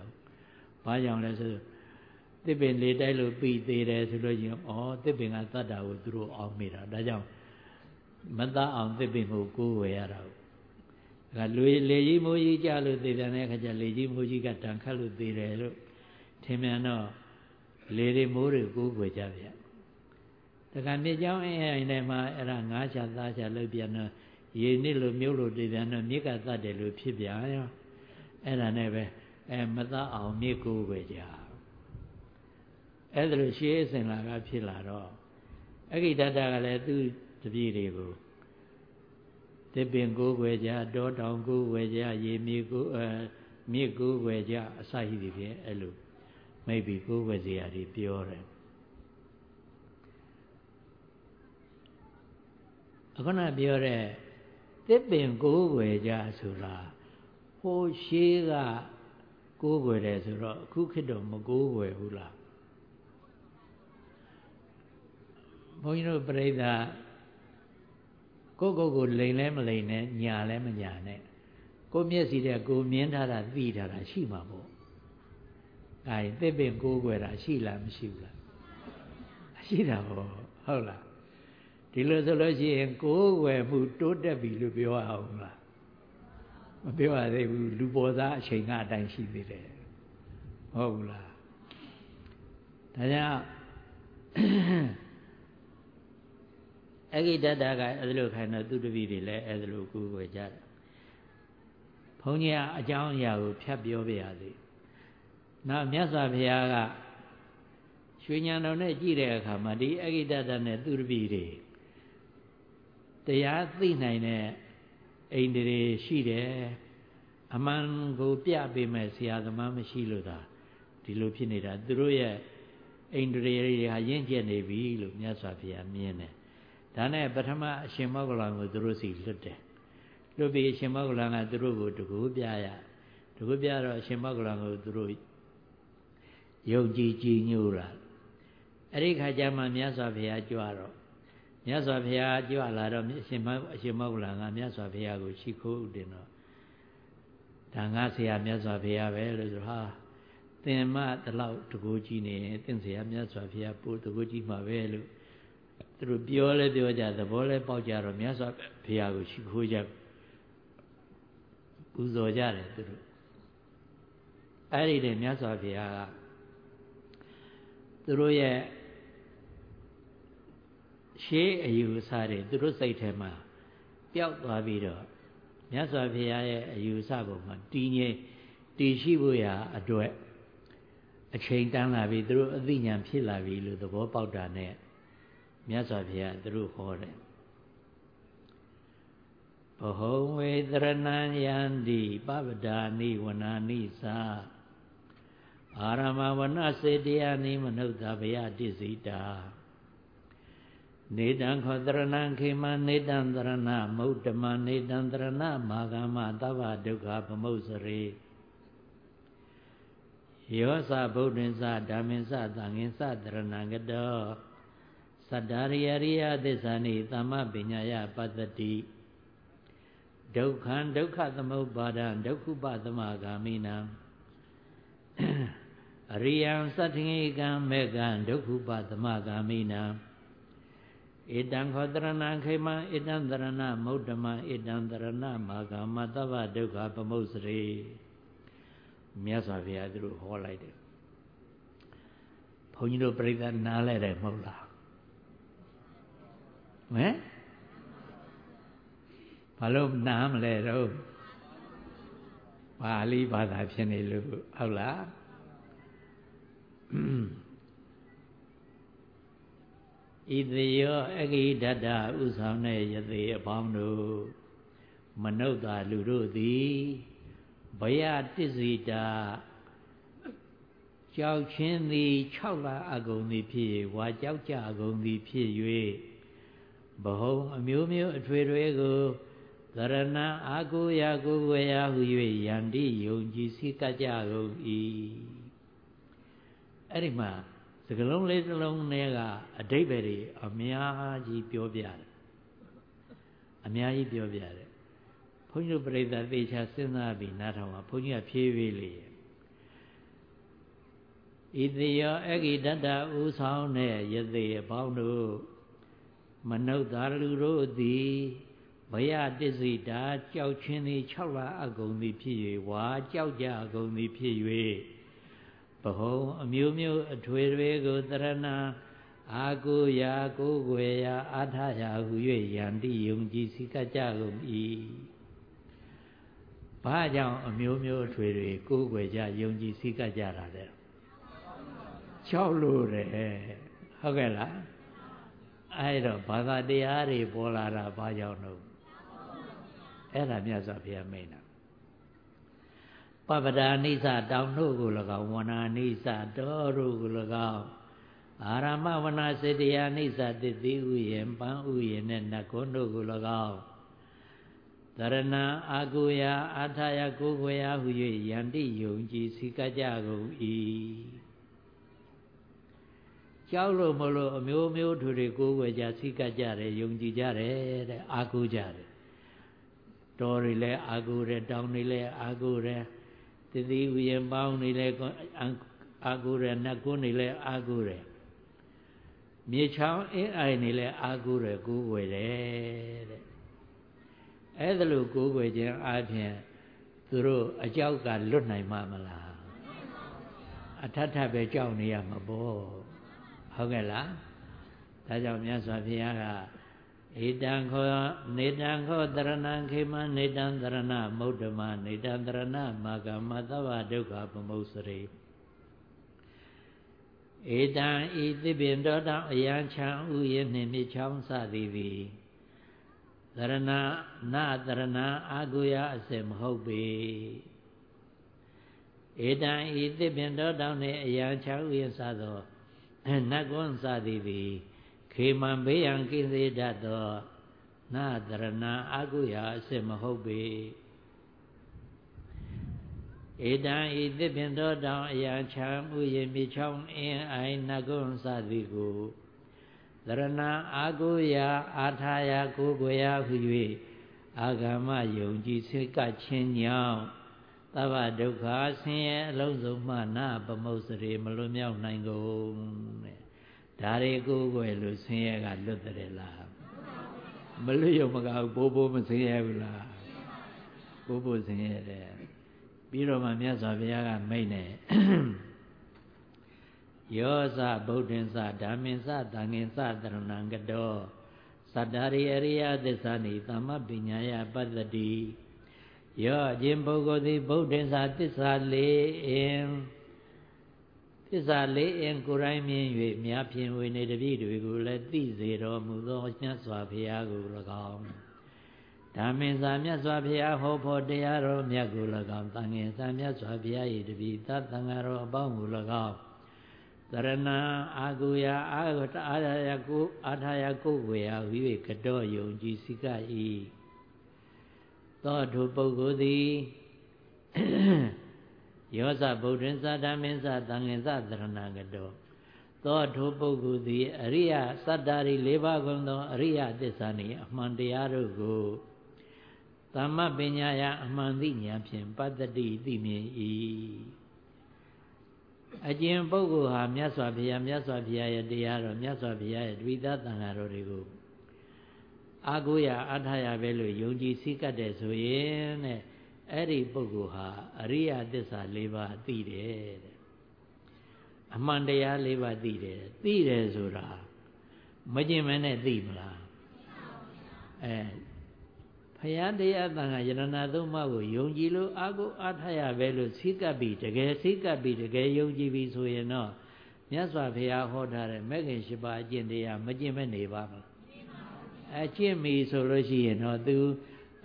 ဘာကြောင့်လဲဆိုတစ်ပင်လေတိုက်လို့ပြီးသေးတယ်ဆိုလို့ရင်ဩတစ်ပင်ကတတ်တာကိုသူတို့အောင်မိတာဒါကြောင့်မတတ်အောင်တစ်ပင်ကိုကိုးကွယ်ရတာ ကလေလေကြီးမိုးကြီးကြလို့သေပြန်တဲ့အခါကျလေကြီးမိုးကြီးကတန်ခတ်လို့သေတယ်လို့ထင်မြန်တော့လေတွေမိုးတွေကိုကိုွယ်ကြဗျတခါမြစ်ကြောင်းအင်းအိမ်ထဲမှာအဲ့ဒါငါးချသားချလို့ပြန်တော့ရေနစ်လို့မြို့လို့သေပြန်တော့မြစ်ကတတ်တယ်လို့ဖြစ်ပြန်ရောအဲ့ဒါနဲ့ပဲအဲမတတ်အောင်မြစ်ကိုကိုွယ်ကြအဲ့ဒါလို့ရှေးအစဉ်လာကဖြစ်လာတော့အဂိတတကလည်းသူ့တပည့်တွေကို သစ်ပင်ကိုးွယ်ကြတောတောင်ကိုးွယ်ကြရေမြေကိုအဲမြစ်ကိုးွယ်ကြအစရှိသည်ဖြင့်အဲ့လိုမိတ်ပြီးကိုးွယ်စရာတွေပြောတယ်အခုနပြောတဲ့သစ်ပင်ကိုးွယ်ကြဆိုတာဟိုရှိကကိုးွယ်တယ်ဆိုတော့အခုခေတ်တော့မကိုးွယ်ဘူးလားဘုန်းကြီးတို့ပြိဿ ကိုကိုကိုလိန်လဲမလိန်နဲ့ညာလဲမညာနဲ့ကိုမျက်စီတဲ့ကိုမြင်ထားတာသိထားတာရှိမှာပေါ့အဲသစ်ပင်ကိုးွယ်တာရှိလားမရှိဘူးလားရှိတာပေါ့ဟုတ်လားဒီလိုဆိုလို့ရှိရင်ကိုးွယ်မှုတိုးတက်ပြီလို့ပြောအောင်လားမပြောရသေးဘူးလူပေါ်သားအချိန်ကအတိုင်းရှိသေးတယ်ဟုတ်ဘူးလားဒါကြောင့် အဂိတတကအဲ့လိုခိုင်းတော့သူတပည့်တွေလည်းအဲ့လိုကူွယ်ကြတယ်ဘုန်းကြီးကအကြောင်းအရာကိုဖြတ်ပြောပြရသေးနောက်မြတ်စွာဘုရားကရွှေညံတော်နဲ့ကြည့်တဲ့အခါမှာဒီအဂိတတနဲ့သူတပည့်တွေတရားသိနိုင်တဲ့အိန္ဒြေရှိတယ်အမှန်ကိုပြပေးမဲ့ဆရာသမားမရှိလို့သာဒီလိုဖြစ်နေတာသူတို့ရဲ့အိန္ဒြေတွေဟာရင့်ကျက်နေပြီလို့မြတ်စွာဘုရားမြင်တယ် ဒါနဲ့ပထမအရှင်မောဂလန်ကိုသူတို့စီလွတ်တယ်လွတ်ပြီးအရှင်မောဂလန်ကသူတို့ကိုတကူပြရတကူပြတော့အရှင်မောဂလန်ကိုသူတို့ယုံကြည်ကြည်ညိုတာအဲ့ဒီခါကျမှမြတ်စွာဘုရားကြွတော့မြတ်စွာဘုရားကြွလာတော့အရှင်မအရှင်မောဂလန်ကမြတ်စွာဘုရားကိုရှိခိုးဥတင်တော့ဒါငါဆရာမြတ်စွာဘုရားပဲလို့ဆိုဟာသင်မတလောက်တကူကြီးနေသင်ဆရာမြတ်စွာဘုရားပို့တကူကြီးမှာပဲလို့သူ တို့ပြောလဲပြောကြသဘောလဲပေါက်ကြတော့မြတ်စွာဘုရားကိုရှိခိုးကြပူဇော်ကြတယ်သူတို့အဲ့ဒီတည်းမြတ်စွာဘုရားကသူတို့ရဲ့ရှေးအယူဆတွေသူတို့စိတ်ထဲမှာပျောက်သွားပြီးတော့မြတ်စွာဘုရားရဲ့အယူဆပုံမှာတည်ငြိမ်တည်ရှိဖို့ရာအတွက်အချိန်တန်းလာပြီသူတို့အသိဉာဏ်ဖြစ်လာပြီလို့သဘောပေါက်တာနဲ့ မြတ်စွာဘုရားသူတို့ဟောတယ်ဘဟုံဝေသရဏံယန္တိပပဒာနိဝနာနိသာအာရမဝနစေတယနိမနုဿဗယတိစိတာနေတံခောတရဏံခေမနေတံတရဏမௌတ္တမနေတံတရဏမာဂမသဗ္ဗဒုက္ခဗမုစရေယောသဗုဒ္ဓင်္စဓမ္မင်္စသံဃင်္စတရဏံကတောသ တ္တာရိယရိယသစ္စာနိသမ္မပညာယပတ္တိဒုက္ခံဒုက္ခသမုပ္ပါဒံဒုက္ခုပသမဂာမိနံအရိယံသတ္ထေကံမေကံဒုက္ခုပသမဂာမိနံဧတံခောတရဏခေမဧတံတရဏမௌတ္တမဧတံတရဏမာဂမသဗ္ဗဒုက္ခပမုစရေမြတ်စွာဘုရားသူတို့ဟောလိုက်တယ်ဘုန်းကြီးတို့ပြိဿနားလဲတယ်မဟုတ်လား ဟမ်ဘာလို့နားမလဲတော့ပါဠိဘာသာဖြစ်နေလို့ဟုတ်လားဣတိယောအဂိဒတ္တဥဆောင်တဲ့ယသိအပေါင်းတို့မနုဿာလူတို့သည်ဘယတစ္စိတာကြောက်ချင်းသည်6လအကုန်သည်ဖြစ်၍ဝါကြောက်ကြအကုန်သည်ဖြစ်၍ ဘဟုံအမျိုးမျိုးအထွေထွေကိုသရဏအာကိုရာကိုဝေယဟု၍ယန္တိယုံကြည်စိကကြကုန်၏အဲ့ဒီမှာစကလုံးလေးစလုံးနဲ့ကအတိတ်ပဲတွေအများကြီးပြောပြတယ်အများကြီးပြောပြတယ်ဘုန်းကြီးတို့ပြိဿသေချာစဉ်းစားပြီးနားထောင်ပါဘုန်းကြီးကဖြည်းဖြည်းလေးဣတိယောအဂိတတဥဆောင်တဲ့ယသိအပေါင်းတို့ မနုဿာလူတို့သည်ဘယတစ္စိတာကြောက်ချင်းသည်6လအကုန်သည်ဖြစ်၍ဝါကြောက်ကြအကုန်သည်ဖြစ်၍ဘဟုံအမျိုးမျိုးအထွေတွေကိုတရဏအာကိုရာကိုွယ်ရာအာထရာဟု၍ယန္တိယုံကြည်စိကကြကုန်၏ဘာကြောင့်အမျိုးမျိုးအထွေတွေကိုကိုွယ်ကြယုံကြည်စိကကြတာလဲချောက်လို့တယ်ဟုတ်ကဲ့လား အဲ့တော့ဘာသာတရားတွေပေါ်လာတာဘာကြောင့်လို့အဲ့ဒါမြတ်စွာဘုရားမိန်တာပပဒာနိစ္စတောင်တို့ကို၎င်းဝနာနိစ္စတောတို့ကို၎င်းအာရမဝနာစေတယာနိစ္စတတိဥယံပန်းဥယံနဲ့နတ်ကုန်းတို့ကို၎င်းတရဏအာကိုယာအာထာယကိုကိုယာဟု၍ယန္တိယုံကြည်စိကကြကုန်၏ ကြောက်လို့မလို့အမျိုးမျိုးသူတွေကိုယ်ွယ်ကြစိကကြတယ်ယုံကြည်ကြတယ်တဲ့အာကိုကြတယ်တော်တွေလည်းအာကိုတယ်တောင်တွေလည်းအာကိုတယ်တတိဥယျပေါင်းတွေလည်းအာကိုတယ်နတ်ကုန်းတွေလည်းအာကိုတယ်မြေချောင်းအင်းအိုင်တွေလည်းအာကိုတယ်ကိုယ်ွယ်တယ်တဲ့အဲ့ဒါလို့ကိုးကွယ်ခြင်းအပြင်သူတို့အကြောက်ကလွတ်နိုင်မှာမလားအထထပဲကြောက်နေရမှာပေါ့ ဟုတ်ကဲ့လားဒါကြောင့်မြတ်စွာဘုရားကဧတံခောနေတံခောတရဏံခေမနေတံတရဏမௌဒ္ဓမနေတံတရဏမာကမသဗ္ဗဒုက္ခပမုစရိဧတံဤသစ်ပင်တော်တောင်အယံချံဥယျနှင့်မြချောင်းစသည်သည်သရဏနာသရဏအာဟုယအစစ်မဟုတ်ပေဧတံဤသစ်ပင်တော်တောင်နှင့်အယံချံဥယျစသော နတ်ကွန်းစသည်သည်ခေမံဘေးရန်ကိသေတတ်သောနာတရဏအာဟုယအစစ်မဟုတ်ပေဧတံဤသစ်ပင်တော်တောင်အရာချံဥယျမြေချောင်းအင်းအိုင်နဂုံစသည်ကိုသရဏအာကိုယာအာထာယာကိုကိုယာဟု၍အာဂမယုံကြည်စိတ်ကချင်းညောင်း သဗ္ဗဒုက္ခဆင်းရဲအလုံးစုံမှနာပမုတ်စရေမလွတ်မြောက်နိုင်ကုန်တဲ့ဒါတွေကိုကိုယ်လို့ဆင်းရဲကလွတ်တယ်လားမလွတ်ရမကဘိုးဘိုးမဆင်းရဲဘူးလားဘိုးဘိုးဆင်းရဲတယ်ပြီးတော့မှမြတ်စွာဘုရားကမိတ်နေယောဇဗုဒ္ဓင်္စဓမ္မင်္စသံဃင်္စတရဏံကတောသတ္တရိအရိယသစ္စာနိသမ္မပညာယပတ္တိ ယောအခြင်းပုဂ္ဂိုလ်သည်ဗုဒ္ဓင်္စသစ္စာလေးအင်သစ္စာလေးအင်ကိုယ်တိုင်မြင်၍မြားဖြင့်ဝေနေတပိတွေကိုလည်းသိစေတော်မူသောမြတ်စွာဘုရားကို၎င်းဓမ္မင်္စာမြတ်စွာဘုရားဟောဖို့တရားတော်မြတ်ကို၎င်းသံဃင်္စာမြတ်စွာဘုရား၏တပိသတ္တံဃာတော်အပေါင်းကို၎င်းတရဏအာကုယအာဂတအာရယကုအာထာယကုဝေယဝိဝေကတောယုံကြည်စိကဤ သောထုပုဂ္ဂိုလ်သည်ယောဇဗုဒ္ဓင်္သဓမ္မင်္သသံဃင်္သတရဏကတောသောထုပုဂ္ဂိုလ်သည်အရိယစတ္တာရီ၄ပါးကုန်သောအရိယသစ္စာနှင့်အမှန်တရားတို့ကိုသမ္မပညာယအမှန်သိဉာဏ်ဖြင့်ပတ္တိသိမြင်၏အကျင့်ပုဂ္ဂိုလ်ဟာမြတ်စွာဘုရားမြတ်စွာဘုရားရဲ့တရားတော်မြတ်စွာဘုရားရဲ့တပိသသံဃာတော်တွေကို အာကိုရအထာရပဲလို့ယုံကြည်စိတ်ကတ်တယ်ဆိုရင်တဲ့အဲ့ဒီပုဂ္ဂိုလ်ဟာအရိယသစ္စာ၄ပါးသိတယ်တဲ့အမှန်တရား၄ပါးသိတယ်သိတယ်ဆိုတာမကျင်မနဲ့သိမလားအဲဘုရားတရားတန်ခါယရဏသုံးပါးကိုယုံကြည်လို့အာကိုအားထရပဲလို့စိတ်ကပ်ပြီးတကယ်စိတ်ကပ်ပြီးတကယ်ယုံကြည်ပြီးဆိုရင်တော့မြတ်စွာဘုရားဟောထားတဲ့မဂ္ဂင်၈ပါးအကျင့်တရားမကျင့်မဲ့နေပါမလား အကျင့်မီဆိုလို့ရှိရင်တော့ तू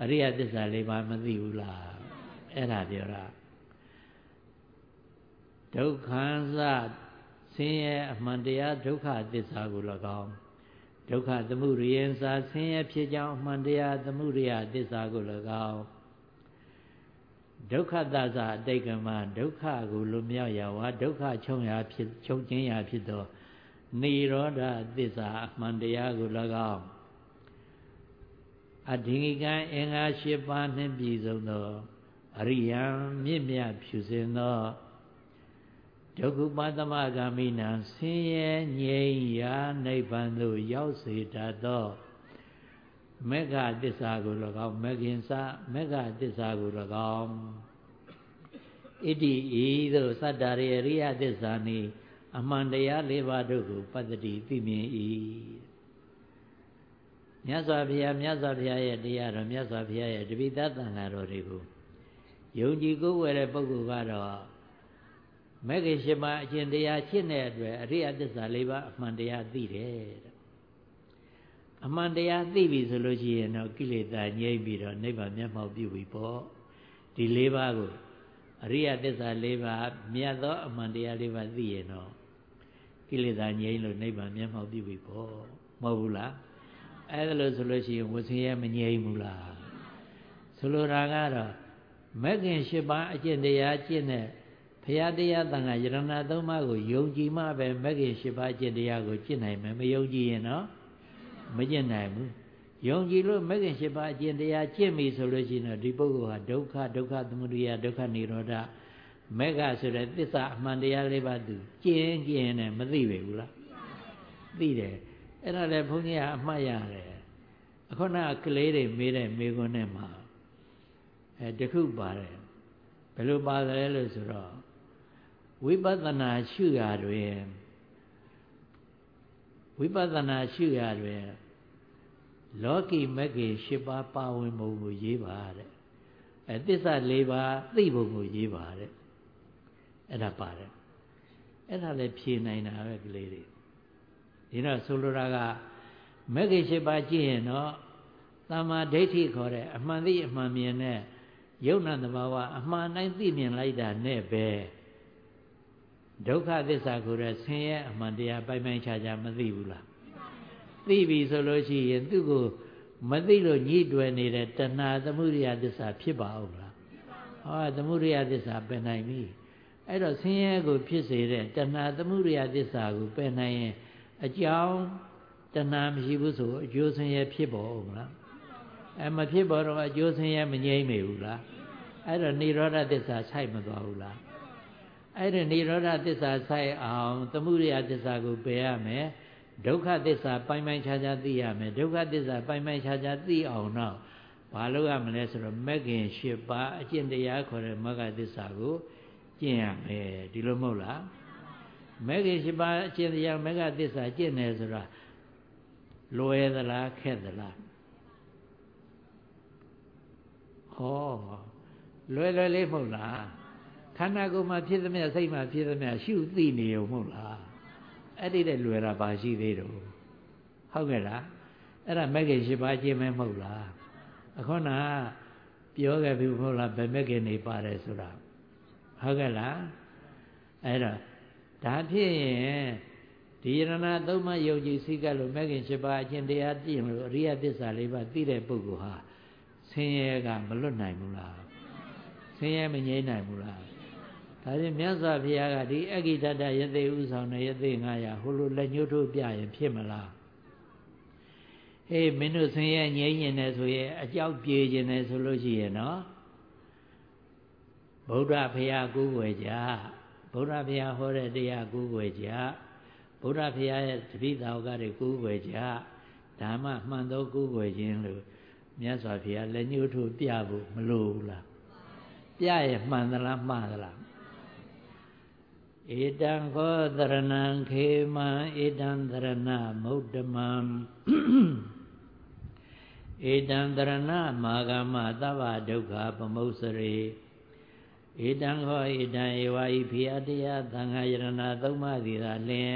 အရိယသစ္စာလေးပါမသိဘူးလားအဲ့ဒါပြောတာဒုက္ခံစဆင်းရဲအမှန်တရားဒုက္ခသစ္စာကို၎င်းဒုက္ခသမှုရိယံစာဆင်းရဲဖြစ်ကြောင်းအမှန်တရားသမှုရိယသစ္စာကို၎င်းဒုက္ခသစ္စာအတိတ်ကမှာဒုက္ခကိုလွမြောက်ရာဝါဒုက္ခချုပ်ရာဖြစ်ချုပ်ခြင်းရာဖြစ်သောនិရောဓသစ္စာအမှန်တရားကို၎င်း အဓိကံအင်္ဂါ၈ပါးနှင့်ပြည့်စုံသောအရိယံမြင့်မြတ်ဖြူစင်သောဒုက္ခပသမဂ ामि နံဆင်းရဲငြိမ်းရာနိဗ္ဗာန်သို့ရောက်စေတတ်သောမေဃသစ္စာကို၎င်းမေခင်စမေဃသစ္စာကို၎င်းဣတိဤသို့သတ္တရေအရိယသစ္စာနိအမှန်တရား၄ပါးတို့ကိုပတ္တိသိမြင်၏ မြတ်စွာဘုရားမြတ်စွာဘုရားရဲ့တရားတော်မြတ်စွာဘုရားရဲ့တပိသသံဃာတော်တွေကိုယုံကြည်ကိုးဝယ်တဲ့ပုဂ္ဂိုလ်ကတော့မဂ္ဂင်၈ပါးအကျင့်တရားရှင်းတဲ့အတွက်အရိယသစ္စာ၄ပါးအမှန်တရားသိတယ်တဲ့အမှန်တရားသိပြီဆိုလို့ရှိရင်တော့ကိလေသာငြိမ့်ပြီးတော့နိဗ္ဗာန်မျက်မှောက်ပြုပြီပေါ့ဒီ၄ပါးကိုအရိယသစ္စာ၄ပါးမြတ်သောအမှန်တရား၄ပါးသိရင်တော့ကိလေသာငြိမ့်လို့နိဗ္ဗာန်မျက်မှောက်ပြုပြီပေါ့မဟုတ်ဘူးလား အဲ့ဒါလို့ဆိုလို့ရှိရင်ဝဆင်းရဲမငြိမ့်ဘူးလားဆိုလိုတာကတော့မဂ်ခင်၈ပါးအကျင့်တရားကျင့်တဲ့ဘုရားတရားတန်ခါယရဏသုံးပါးကိုယုံကြည်မှပဲမဂ်ခင်၈ပါးအကျင့်တရားကိုကျင့်နိုင်မယ်မယုံကြည်ရင်တော့မကျင့်နိုင်ဘူးယုံကြည်လို့မဂ်ခင်၈ပါးအကျင့်တရားကျင့်ပြီဆိုလို့ရှိရင်တော့ဒီပုဂ္ဂိုလ်ဟာဒုက္ခဒုက္ခသမုဒယဒုက္ခនិရောဓမဂ္ဂဆိုတဲ့သစ္စာအမှန်တရားလေးပါသူကျင့်ကျင့်နဲ့မသိပဲဘူးလားသိတယ် အဲ့ဒါလည်းဘုန်းကြီးကအမှတ်ရတယ်အခုနကလေးတွေမေးတဲ့မေးခွန်းနဲ့မှာအဲတခုပါတယ်ဘယ်လိုပါတယ်လို့ဆိုတော့ဝိပဿနာရှုရတွင်ဝိပဿနာရှုရတွင်လောကီမဂ္ဂင်၈ပါးပါဝင်ပုံကိုရေးပါတဲ့အဲသစ္စာ၄ပါးသိပုံကိုရေးပါတဲ့အဲ့ဒါပါတယ်အဲ့ဒါလည်းဖြေနိုင်တာပဲကလေးတွေ ဒီတော့ဆိုလိုတာကမဂ္ဂင်၈ပါးကြည့်ရင်တော့တမ္မာဒိဋ္ဌိခေါ်တဲ့အမှန်သိအမှန်မြင်တဲ့ယုံနာတဘာဝအမှန်တိုင်းသိမြင်လိုက်တာနဲ့ပဲဒုက္ခသစ္စာကိုရဆင်းရဲအမှန်တရားပိုင်ပိုင်ခြားခြားမသိဘူးလားသိပြီဆိုလို့ရှိရင်သူ့ကိုမသိလို့ညှိတွယ်နေတဲ့တဏှာသမုဒိယသစ္စာဖြစ်ပါဦးလားဟောသမုဒိယသစ္စာပယ်နိုင်ပြီအဲ့တော့ဆင်းရဲကိုဖြစ်စေတဲ့တဏှာသမုဒိယသစ္စာကိုပယ်နိုင်ရင် အကြောင်းတဏှာမရှိဘူးဆိုအကျိုးဆင်းရဲဖြစ်ပေါ်ဦးမလားအဲမဖြစ်ပေါ်တော့အကျိုးဆင်းရဲမငြိမ့်မေဘူးလားအဲ့တော့និရောဓသစ္စာဆိုင်မသွားဘူးလားအဲ့ဒီនិရောဓသစ္စာဆိုင်အောင်သမုဒယသစ္စာကိုပယ်ရမယ်ဒုက္ခသစ္စာပိုင်ပိုင်ခြားခြားသိရမယ်ဒုက္ခသစ္စာပိုင်ပိုင်ခြားခြားသိအောင်တော့ဘာလို့ရမလဲဆိုတော့မဂ်ခင်၈ပါးအကျင့်တရားခေါ်တဲ့မဂ္ဂသစ္စာကိုကျင့်ရမယ်ဒီလိုမဟုတ်လား မဂ်ခင်၈ပါးအကျင့်တရားမဂ္ဂသစ္စာကျင့်တယ်ဆိုတာလွယ်သလားခက်သလားဟောလွယ်လွယ်လေးမဟုတ်လားခန္ဓာကိုယ်မှာဖြစ်သမျှစိတ်မှာဖြစ်သမျှရှုသိနေုံမဟုတ်လားအဲ့ဒီတဲ့လွယ်တာပါရှိသေးတော့ဟုတ်ကဲ့လားအဲ့ဒါမဂ္ဂင်၈ပါးကျင့်မဲမဟုတ်လားအခုနပြောခဲ့ပြီမဟုတ်လားဗမဂ္ဂင်နေပါတယ်ဆိုတာဟုတ်ကဲ့လားအဲ့တော့ ဒါဖြစ်ရင်ဒီရဏသုံးပါးယုံကြည်စိတ်ကလို့မဂ္ဂင်၈ပါးအကျင့်တရားသိရင်လို့အရိယသစ္စာလေးပါးသိတဲ့ပုဂ္ဂိုလ်ဟာဆင်းရဲကမလွတ်နိုင်ဘူးလားဆင်းရဲမငြိမ်းနိုင်ဘူးလားဒါဖြင့်မြတ်စွာဘုရားကဒီအဂိတတယသိဥဆောင်တဲ့ယသိ900ဟိုလိုလက်ညှိုးထိုးပြရင်ဖြစ်မလားဟေးမင်းတို့ဆင်းရဲငြိမ်းရင်လည်းဆိုရင်အကြောက်ပြေခြင်းလည်းဆိုလို့ရှိရင်နော်ဗုဒ္ဓဘုရားကိုးကွယ်ကြ ဗုဒ္ဓဘုရားဟောတဲ့တရားကိုးကွယ်ကြဗုဒ္ဓဘုရားရဲ့တပိသာဝကတွေကိုးကွယ်ကြဓမ္မမှန်သောကိုးကွယ်ခြင်းလို့မြတ်စွာဘုရားလက်ညှိုးထိုးပြဖို့မလိုဘူးလားပြရဲ့မှန်သလားမှားသလားဧတံခောတရဏံခေမံဧတံတရဏမௌတမံဧတံတရဏမာဂမသဗ္ဗဒုက္ခပမုစရေ ဧတံခောဧတံဧဝဤဖိယတရားသံဃာယရဏသုံးပါးသည်သာလင်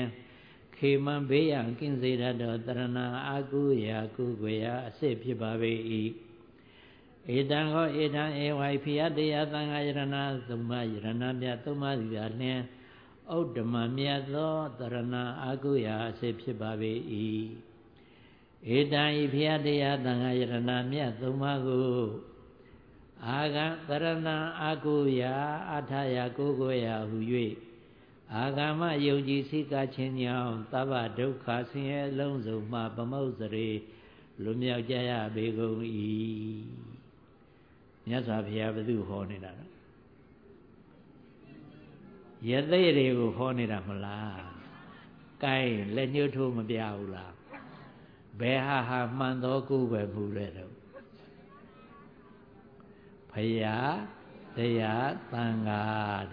ခေမံဘေးရန်ကင်းစေတတ်သောတရဏအာကုရာကုကွေရာအစစ်ဖြစ်ပါပေ၏ဧတံဟောဧတံဧဝိဖိယတရားသံဃာယရဏသုံးပါးယရဏမြတ်သုံးပါးသည်သာလင်ဥဒ္ဓမမြတ်သောတရဏအာကုရာအစစ်ဖြစ်ပါပေ၏ဧတံဤဖိယတရားသံဃာယရဏမြတ်သုံးပါးကို အာဂံတရဏအာကုရာအထာယကိုကိုရာဟု၍အာဂမယုံကြည်စိတ်ကချင်းကြောင့်သဗ္ဗဒုက္ခဆင်းရဲလုံးစုံမှပမုတ်စရေလွမြောက်ကြရပေကုန်၏မြတ်စွာဘုရားဘု து ဟောနေတာနော်ယသိတွေကိုဟောနေတာမလားကဲလက်ညှိုးထိုးမပြဘူးလားဘယ်ဟာဟာမှန်သောကိုယ်ပဲမှုလဲတော့ ဖယားတရားတန်ခါ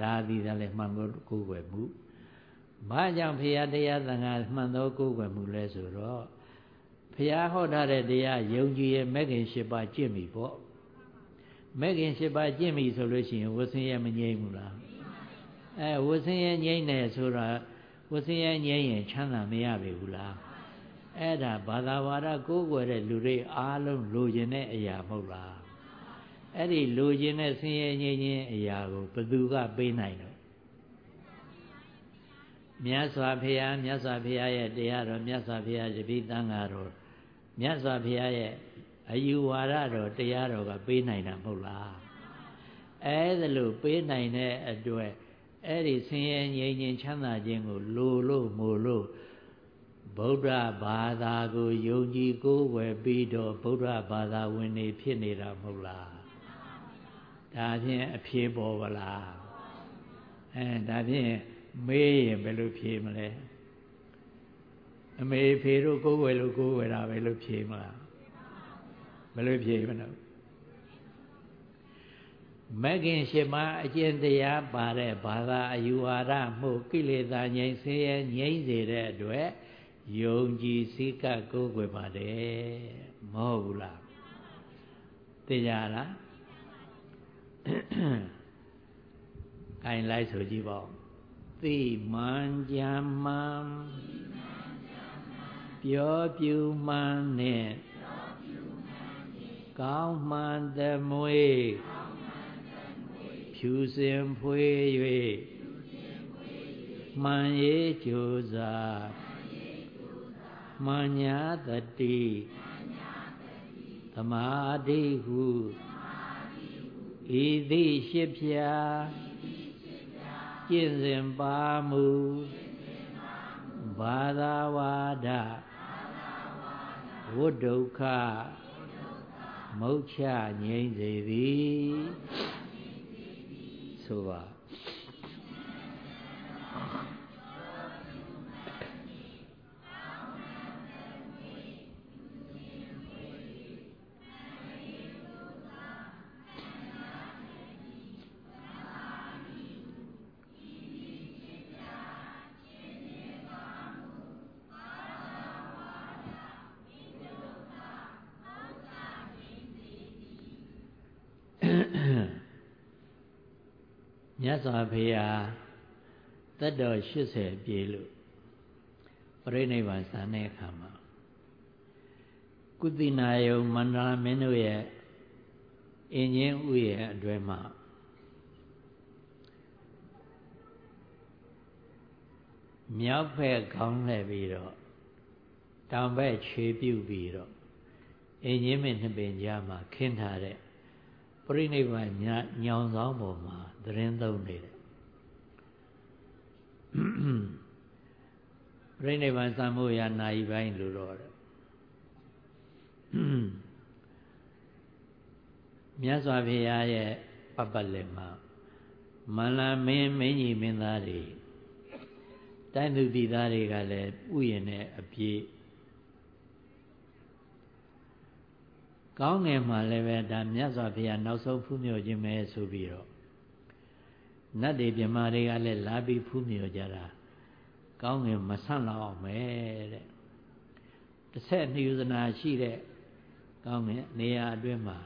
ဒါသည်လည်းလည်းမှန်လို့ကိုယ်ွယ်မှုဘာကြောင့်ဖရာတရားတန်ခါမှန်သောကိုယ်ွယ်မှုလဲဆိုတော့ဖရာဟောထားတဲ့တရားယုံကြည်ရဲ့မဂ္ဂင်၈ပါးကျင့်ပြီပေါ့မဂ္ဂင်၈ပါးကျင့်ပြီဆိုလို့ရှိရင်ဝဆင်းရဲမငြိမ့်ဘူးလားအဲဝဆင်းရဲငြိမ့်တယ်ဆိုတာဝဆင်းရဲငြိမ့်ရင်ချမ်းသာမရပြီဘူးလားအဲ့ဒါဘာသာဝါဒကိုးကွယ်တဲ့လူတွေအားလုံးလိုချင်တဲ့အရာမဟုတ်လား အဲ့ဒီလိုချင်တဲ့ဆင်းရဲငြိမ်းချင်းအရာကိုဘသူကပေးနိုင်တော့မြတ်စွာဘုရားမြတ်စွာဘုရားရဲ့တရားတော်မြတ်စွာဘုရားတပိသံဃာတော်မြတ်စွာဘုရားရဲ့အယူဝါဒတော်တရားတော်ကပေးနိုင်တာမဟုတ်လားအဲဒါလို့ပေးနိုင်တဲ့အတွက်အဲ့ဒီဆင်းရဲငြိမ်းချင်းချမ်းသာခြင်းကိုလိုလို့မို့လို့ဗုဒ္ဓဘာသာကိုယုံကြည်ကိုးကွယ်ပြီးတော့ဗုဒ္ဓဘာသာဝင်နေဖြစ်နေတာမဟုတ်လား ဒါဖြင့်အဖြေပေါ်ပါလားအဲဒါဖြင့်မေးရင်ဘယ်လိုဖြေမလဲအမေဖေတို့ကိုးကွယ်လို့ကိုးကွယ်တာပဲလို့ဖြေမလားဘယ်လိုဖြေမလဲမဂ်ခင်ရှင်မအကျင့်တရားပါတဲ့ဘာသာအယူဝါဒမှုကိလေသာငြိမ်းစေရငြိမ်းစေတဲ့အတွက်ယုံကြည်စိကကိုးကွယ်ပါတယ်မဟုတ်ဘူးလားသိကြလား ခိုင်လိုက်ဆိုကြည့်ပေါ့သိမှန်ကြမှန်ပြောပြူမှန်နဲ့ကောင်းမှန်သမွေဖြူစင်ဖွေ၍မှန်ရေးကြိုးစားမှန်ညာတတိသမာဓိဟု ဤသိရှိဖြာကျင့်စဉ်ပါမူဘာသာဝါဒဝိဒုက္ခမုတ်ချငြိမ့်စေသည်ဆိုပါ တ်စွာဘုရားတတ်တော်80ပြည့်လို့ပြိဋိဘံစံတဲ့အခါမှာကုသနာယုံမန္တလာမင်းတို့ရဲ့အင်းချင်းဥရဲ့အတွဲမှာမြောက်ဘက်ခေါင်းလှည့်ပြီးတော့တောင်ဘက်ခြေပြုတ်ပြီးတော့အင်းချင်းမင်းနှစ်ပင်ကြားမှာခင်းထားတဲ့ပြိဋိဘံညညောင်ဆောင်ပေါ်မှာ သတင်းသုံးနေတယ်ပြိဋိဘံသံမိုးရနာယီပိုင်းလို့တော့တယ်မြတ်စွာဘုရားရဲ့ပပလက်မှာမန္လာမင်းမင်းကြီးမင်းသားတွေတိုင်းသူပြည်သားတွေကလည်းဥယျာဉ်နဲ့အပြည့်ကောင်းငယ်မှာလည်းပဲဒါမြတ်စွာဘုရားနောက်ဆုံးဖူးမြော်ခြင်းပဲဆိုပြီးတော့ နတ်တွေမြမာတွေကလည်းလာပြီးဖူးမြော်ကြတာကောင်းငယ်မဆန့်လောက်အောင်ပဲတဲ့တစ်ဆက်နှယူဇနာရှိတဲ့ကောင်းငယ်နေရာအတွင်းမှာ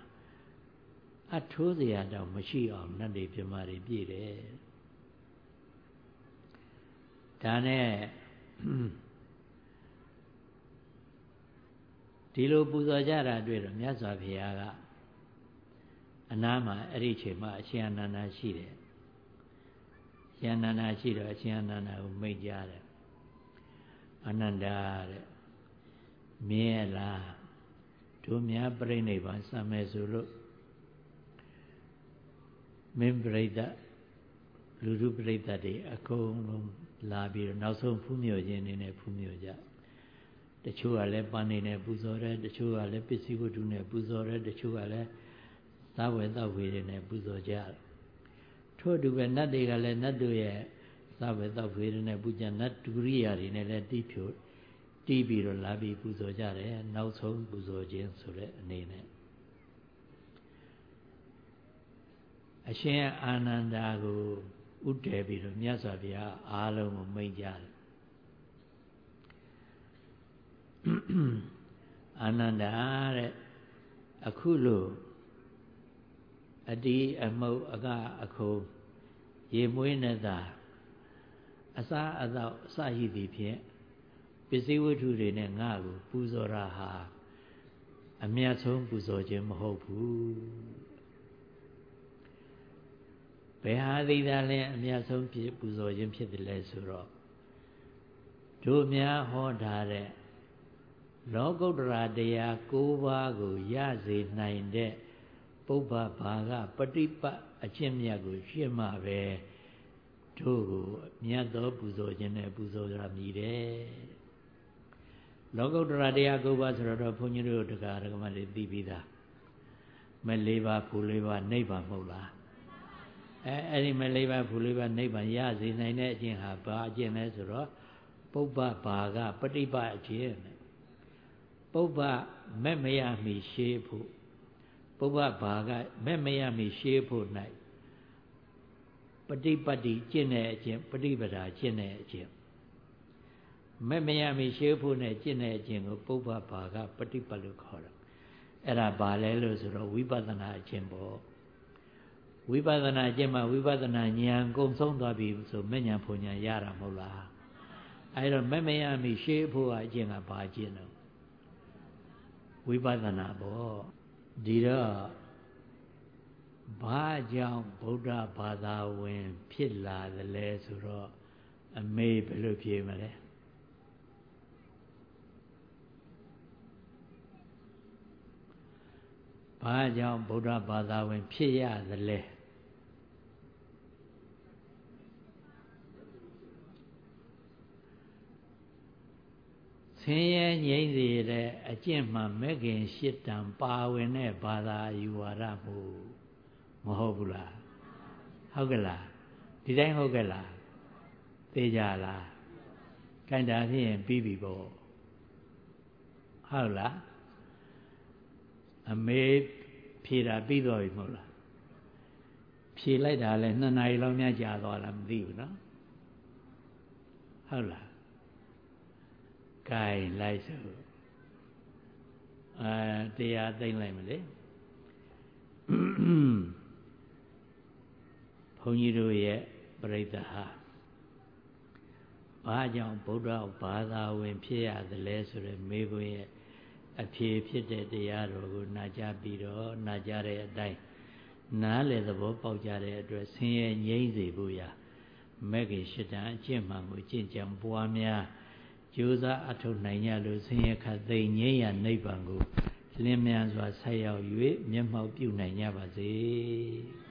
အထိုးစရာတော့မရှိအောင်နတ်တွေမြမာတွေပြည့်တယ်ဒါနဲ့ဒီလိုပူဇော်ကြတာတွေ့တော့မြတ်စွာဘုရားကအနားမှာအဲ့ဒီချိန်မှာအရှင်အနန္ဒာရှိတယ် ရှင်အနန္ဒာရှိတော့အရှင်အနန္ဒာကိုမိတ်ကြတယ်အနန္ဒာတဲ့မြင်ရလားတို့များပြိဋိဘံစံမယ်ဆိုလို့မင်းပြိဋ္ဌလူလူပြိဋ္ဌတွေအကုန်လုံးလာပြီးတော့နောက်ဆုံးဖူးမြော်ခြင်းနေနဲ့ဖူးမြော်ကြတချို့ကလည်းပန်းနေနဲ့ပူဇော်တယ်တချို့ကလည်းပစ္စည်းဝတ္ထုနဲ့ပူဇော်တယ်တချို့ကလည်းသာဝေတောက်ဝေတွေနဲ့ပူဇော်ကြတယ် ထို့အတူပဲနတ်တွေကလည်းနတ်တို့ရဲ့သာဝေတောက်ဝေတွေနဲ့ပူဇော်နတ်ဒုရိယာတွေနဲ့လည်းတီးဖြိုတီးပြီးတော့လာပြီးပူဇော်ကြတယ်နောက်ဆုံးပူဇော်ခြင်းဆိုတဲ့အနေနဲ့အရှင်အာနန္ဒာကိုဥတည်ပြီးတော့မြတ်စွာဘုရားအားလုံးကိုမိန့်ကြတယ်အာနန္ဒာတဲ့အခုလို့ အတီးအမှုတ်အကအခုရေမွေးနဲ့သာအစာအသောအစရှိသည်ဖြင့်ပစ္စည်းဝတ္ထုတွေနဲ့ငါ့ကိုပူဇော်တာဟာအမြတ်ဆုံးပူဇော်ခြင်းမဟုတ်ဘူးဘယ်ဟာသည်သာလဲအမြတ်ဆုံးဖြစ်ပူဇော်ခြင်းဖြစ်တယ်လဲဆိုတော့တို့များဟောထားတဲ့လောကုတ္တရာတရား၉ပါးကိုရစေနိုင်တဲ့ ပုဗ္ဗဘာကပฏิပတ်အချင်းမြတ်ကိုရှင်းမှပဲတို့ကိုမြတ်သောပူဇော်ခြင်းနဲ့ပူဇော်ရမည်တဲ့လောကုတ္တရာတရား၉ပါးဆိုတော့ဘုန်းကြီးတို့တရားဓမ္မတွေသိပြီးသားမလေးပါဖူလေးပါနိဗ္ဗာန်မဟုတ်လားအဲအဲ့ဒီမလေးပါဖူလေးပါနိဗ္ဗာန်ရစေနိုင်တဲ့အကျင့်ဟာဘာအကျင့်လဲဆိုတော့ပုဗ္ဗဘာကပฏิပတ်အကျင့်ပုဗ္ဗမဲ့မရမီရှေးဖို့ ပုဗ္ဗဘာကမဲ့မရမီရှေးဖို့၌ပฏิပတ်တိကျင့်တဲ့အကျင့်ပฏิပဒါကျင့်တဲ့အကျင့်မဲ့မရမီရှေးဖို့နဲ့ကျင့်တဲ့အကျင့်ကိုပုဗ္ဗဘာကပฏิပတ်လို့ခေါ်တာအဲ့ဒါဘာလဲလို့ဆိုတော့ဝိပဿနာအကျင့်ပေါ့ဝိပဿနာအကျင့်မှာဝိပဿနာဉာဏ်ကုံဆုံးသွားပြီဆိုမဲ့ဉာဏ်ဖွဉာဏ်ရတာမဟုတ်လားအဲ့တော့မဲ့မရမီရှေးဖို့ကအကျင့်ကဘာအကျင့်တော့ဝိပဿနာပေါ့ ဒီတော့ဘာကြောင့်ဗုဒ္ဓဘာသာဝင် ဖြစ်လာသလဲဆိုတော့အမေဘယ်လိုဖြေမလဲဘာကြောင့်ဗုဒ္ဓဘာသာဝင် ဖြစ်ရသလဲ ဆင်းရဲငြိမ့်စေတဲ့အကျင့်မှမဲ့ခင်ရှစ်တံပါဝင်တဲ့ဘာသာယူဝါဒမှုမဟုတ်ဘူးလားဟုတ်ကလားဒီတိုင်းဟုတ်ကလားသိကြလားခိုင်တာဖြစ်ရင်ပြီးပြီပေါ့ဟုတ်လားအမေဖြေတာပြီးတော့ပြီမဟုတ်လားဖြေလိုက်တာလဲနှစ်နာရီလောက်များကြာသွားလားမသိဘူးနော်ဟုတ်လား ကဲလိုက်စို့အာတရားသိမ့်လိုက်မလဲဘုန်းကြီးတို့ရဲ့ပြိဿဟာဘာကြောင့်ဗုဒ္ဓဘာသာဝင်ဖြစ်ရသလဲဆိုတဲ့မေးခွန်းရဲ့အဖြေဖြစ်တဲ့တရားတော်ကိုနာကြားပြီးတော့နာကြားတဲ့အတိုင်းနားလေသဘောပေါက်ကြတဲ့အတွက်ဆင်းရဲငြိမ့်စေဖို့ရာမဲ့ခင်ရှစ်တန်အကျင့်မှန်ကိုကျင့်ကြံပွားများ ကြိုးစားအထောက်နိုင်ကြလို့ဆင်းရဲခတ်သိမ်းငြိမ်းရနိဗ္ဗာန်ကိုလင်းမြန်စွာဆက်ရောက်၍မျက်မှောက်ပြုနိုင်ကြပါစေ။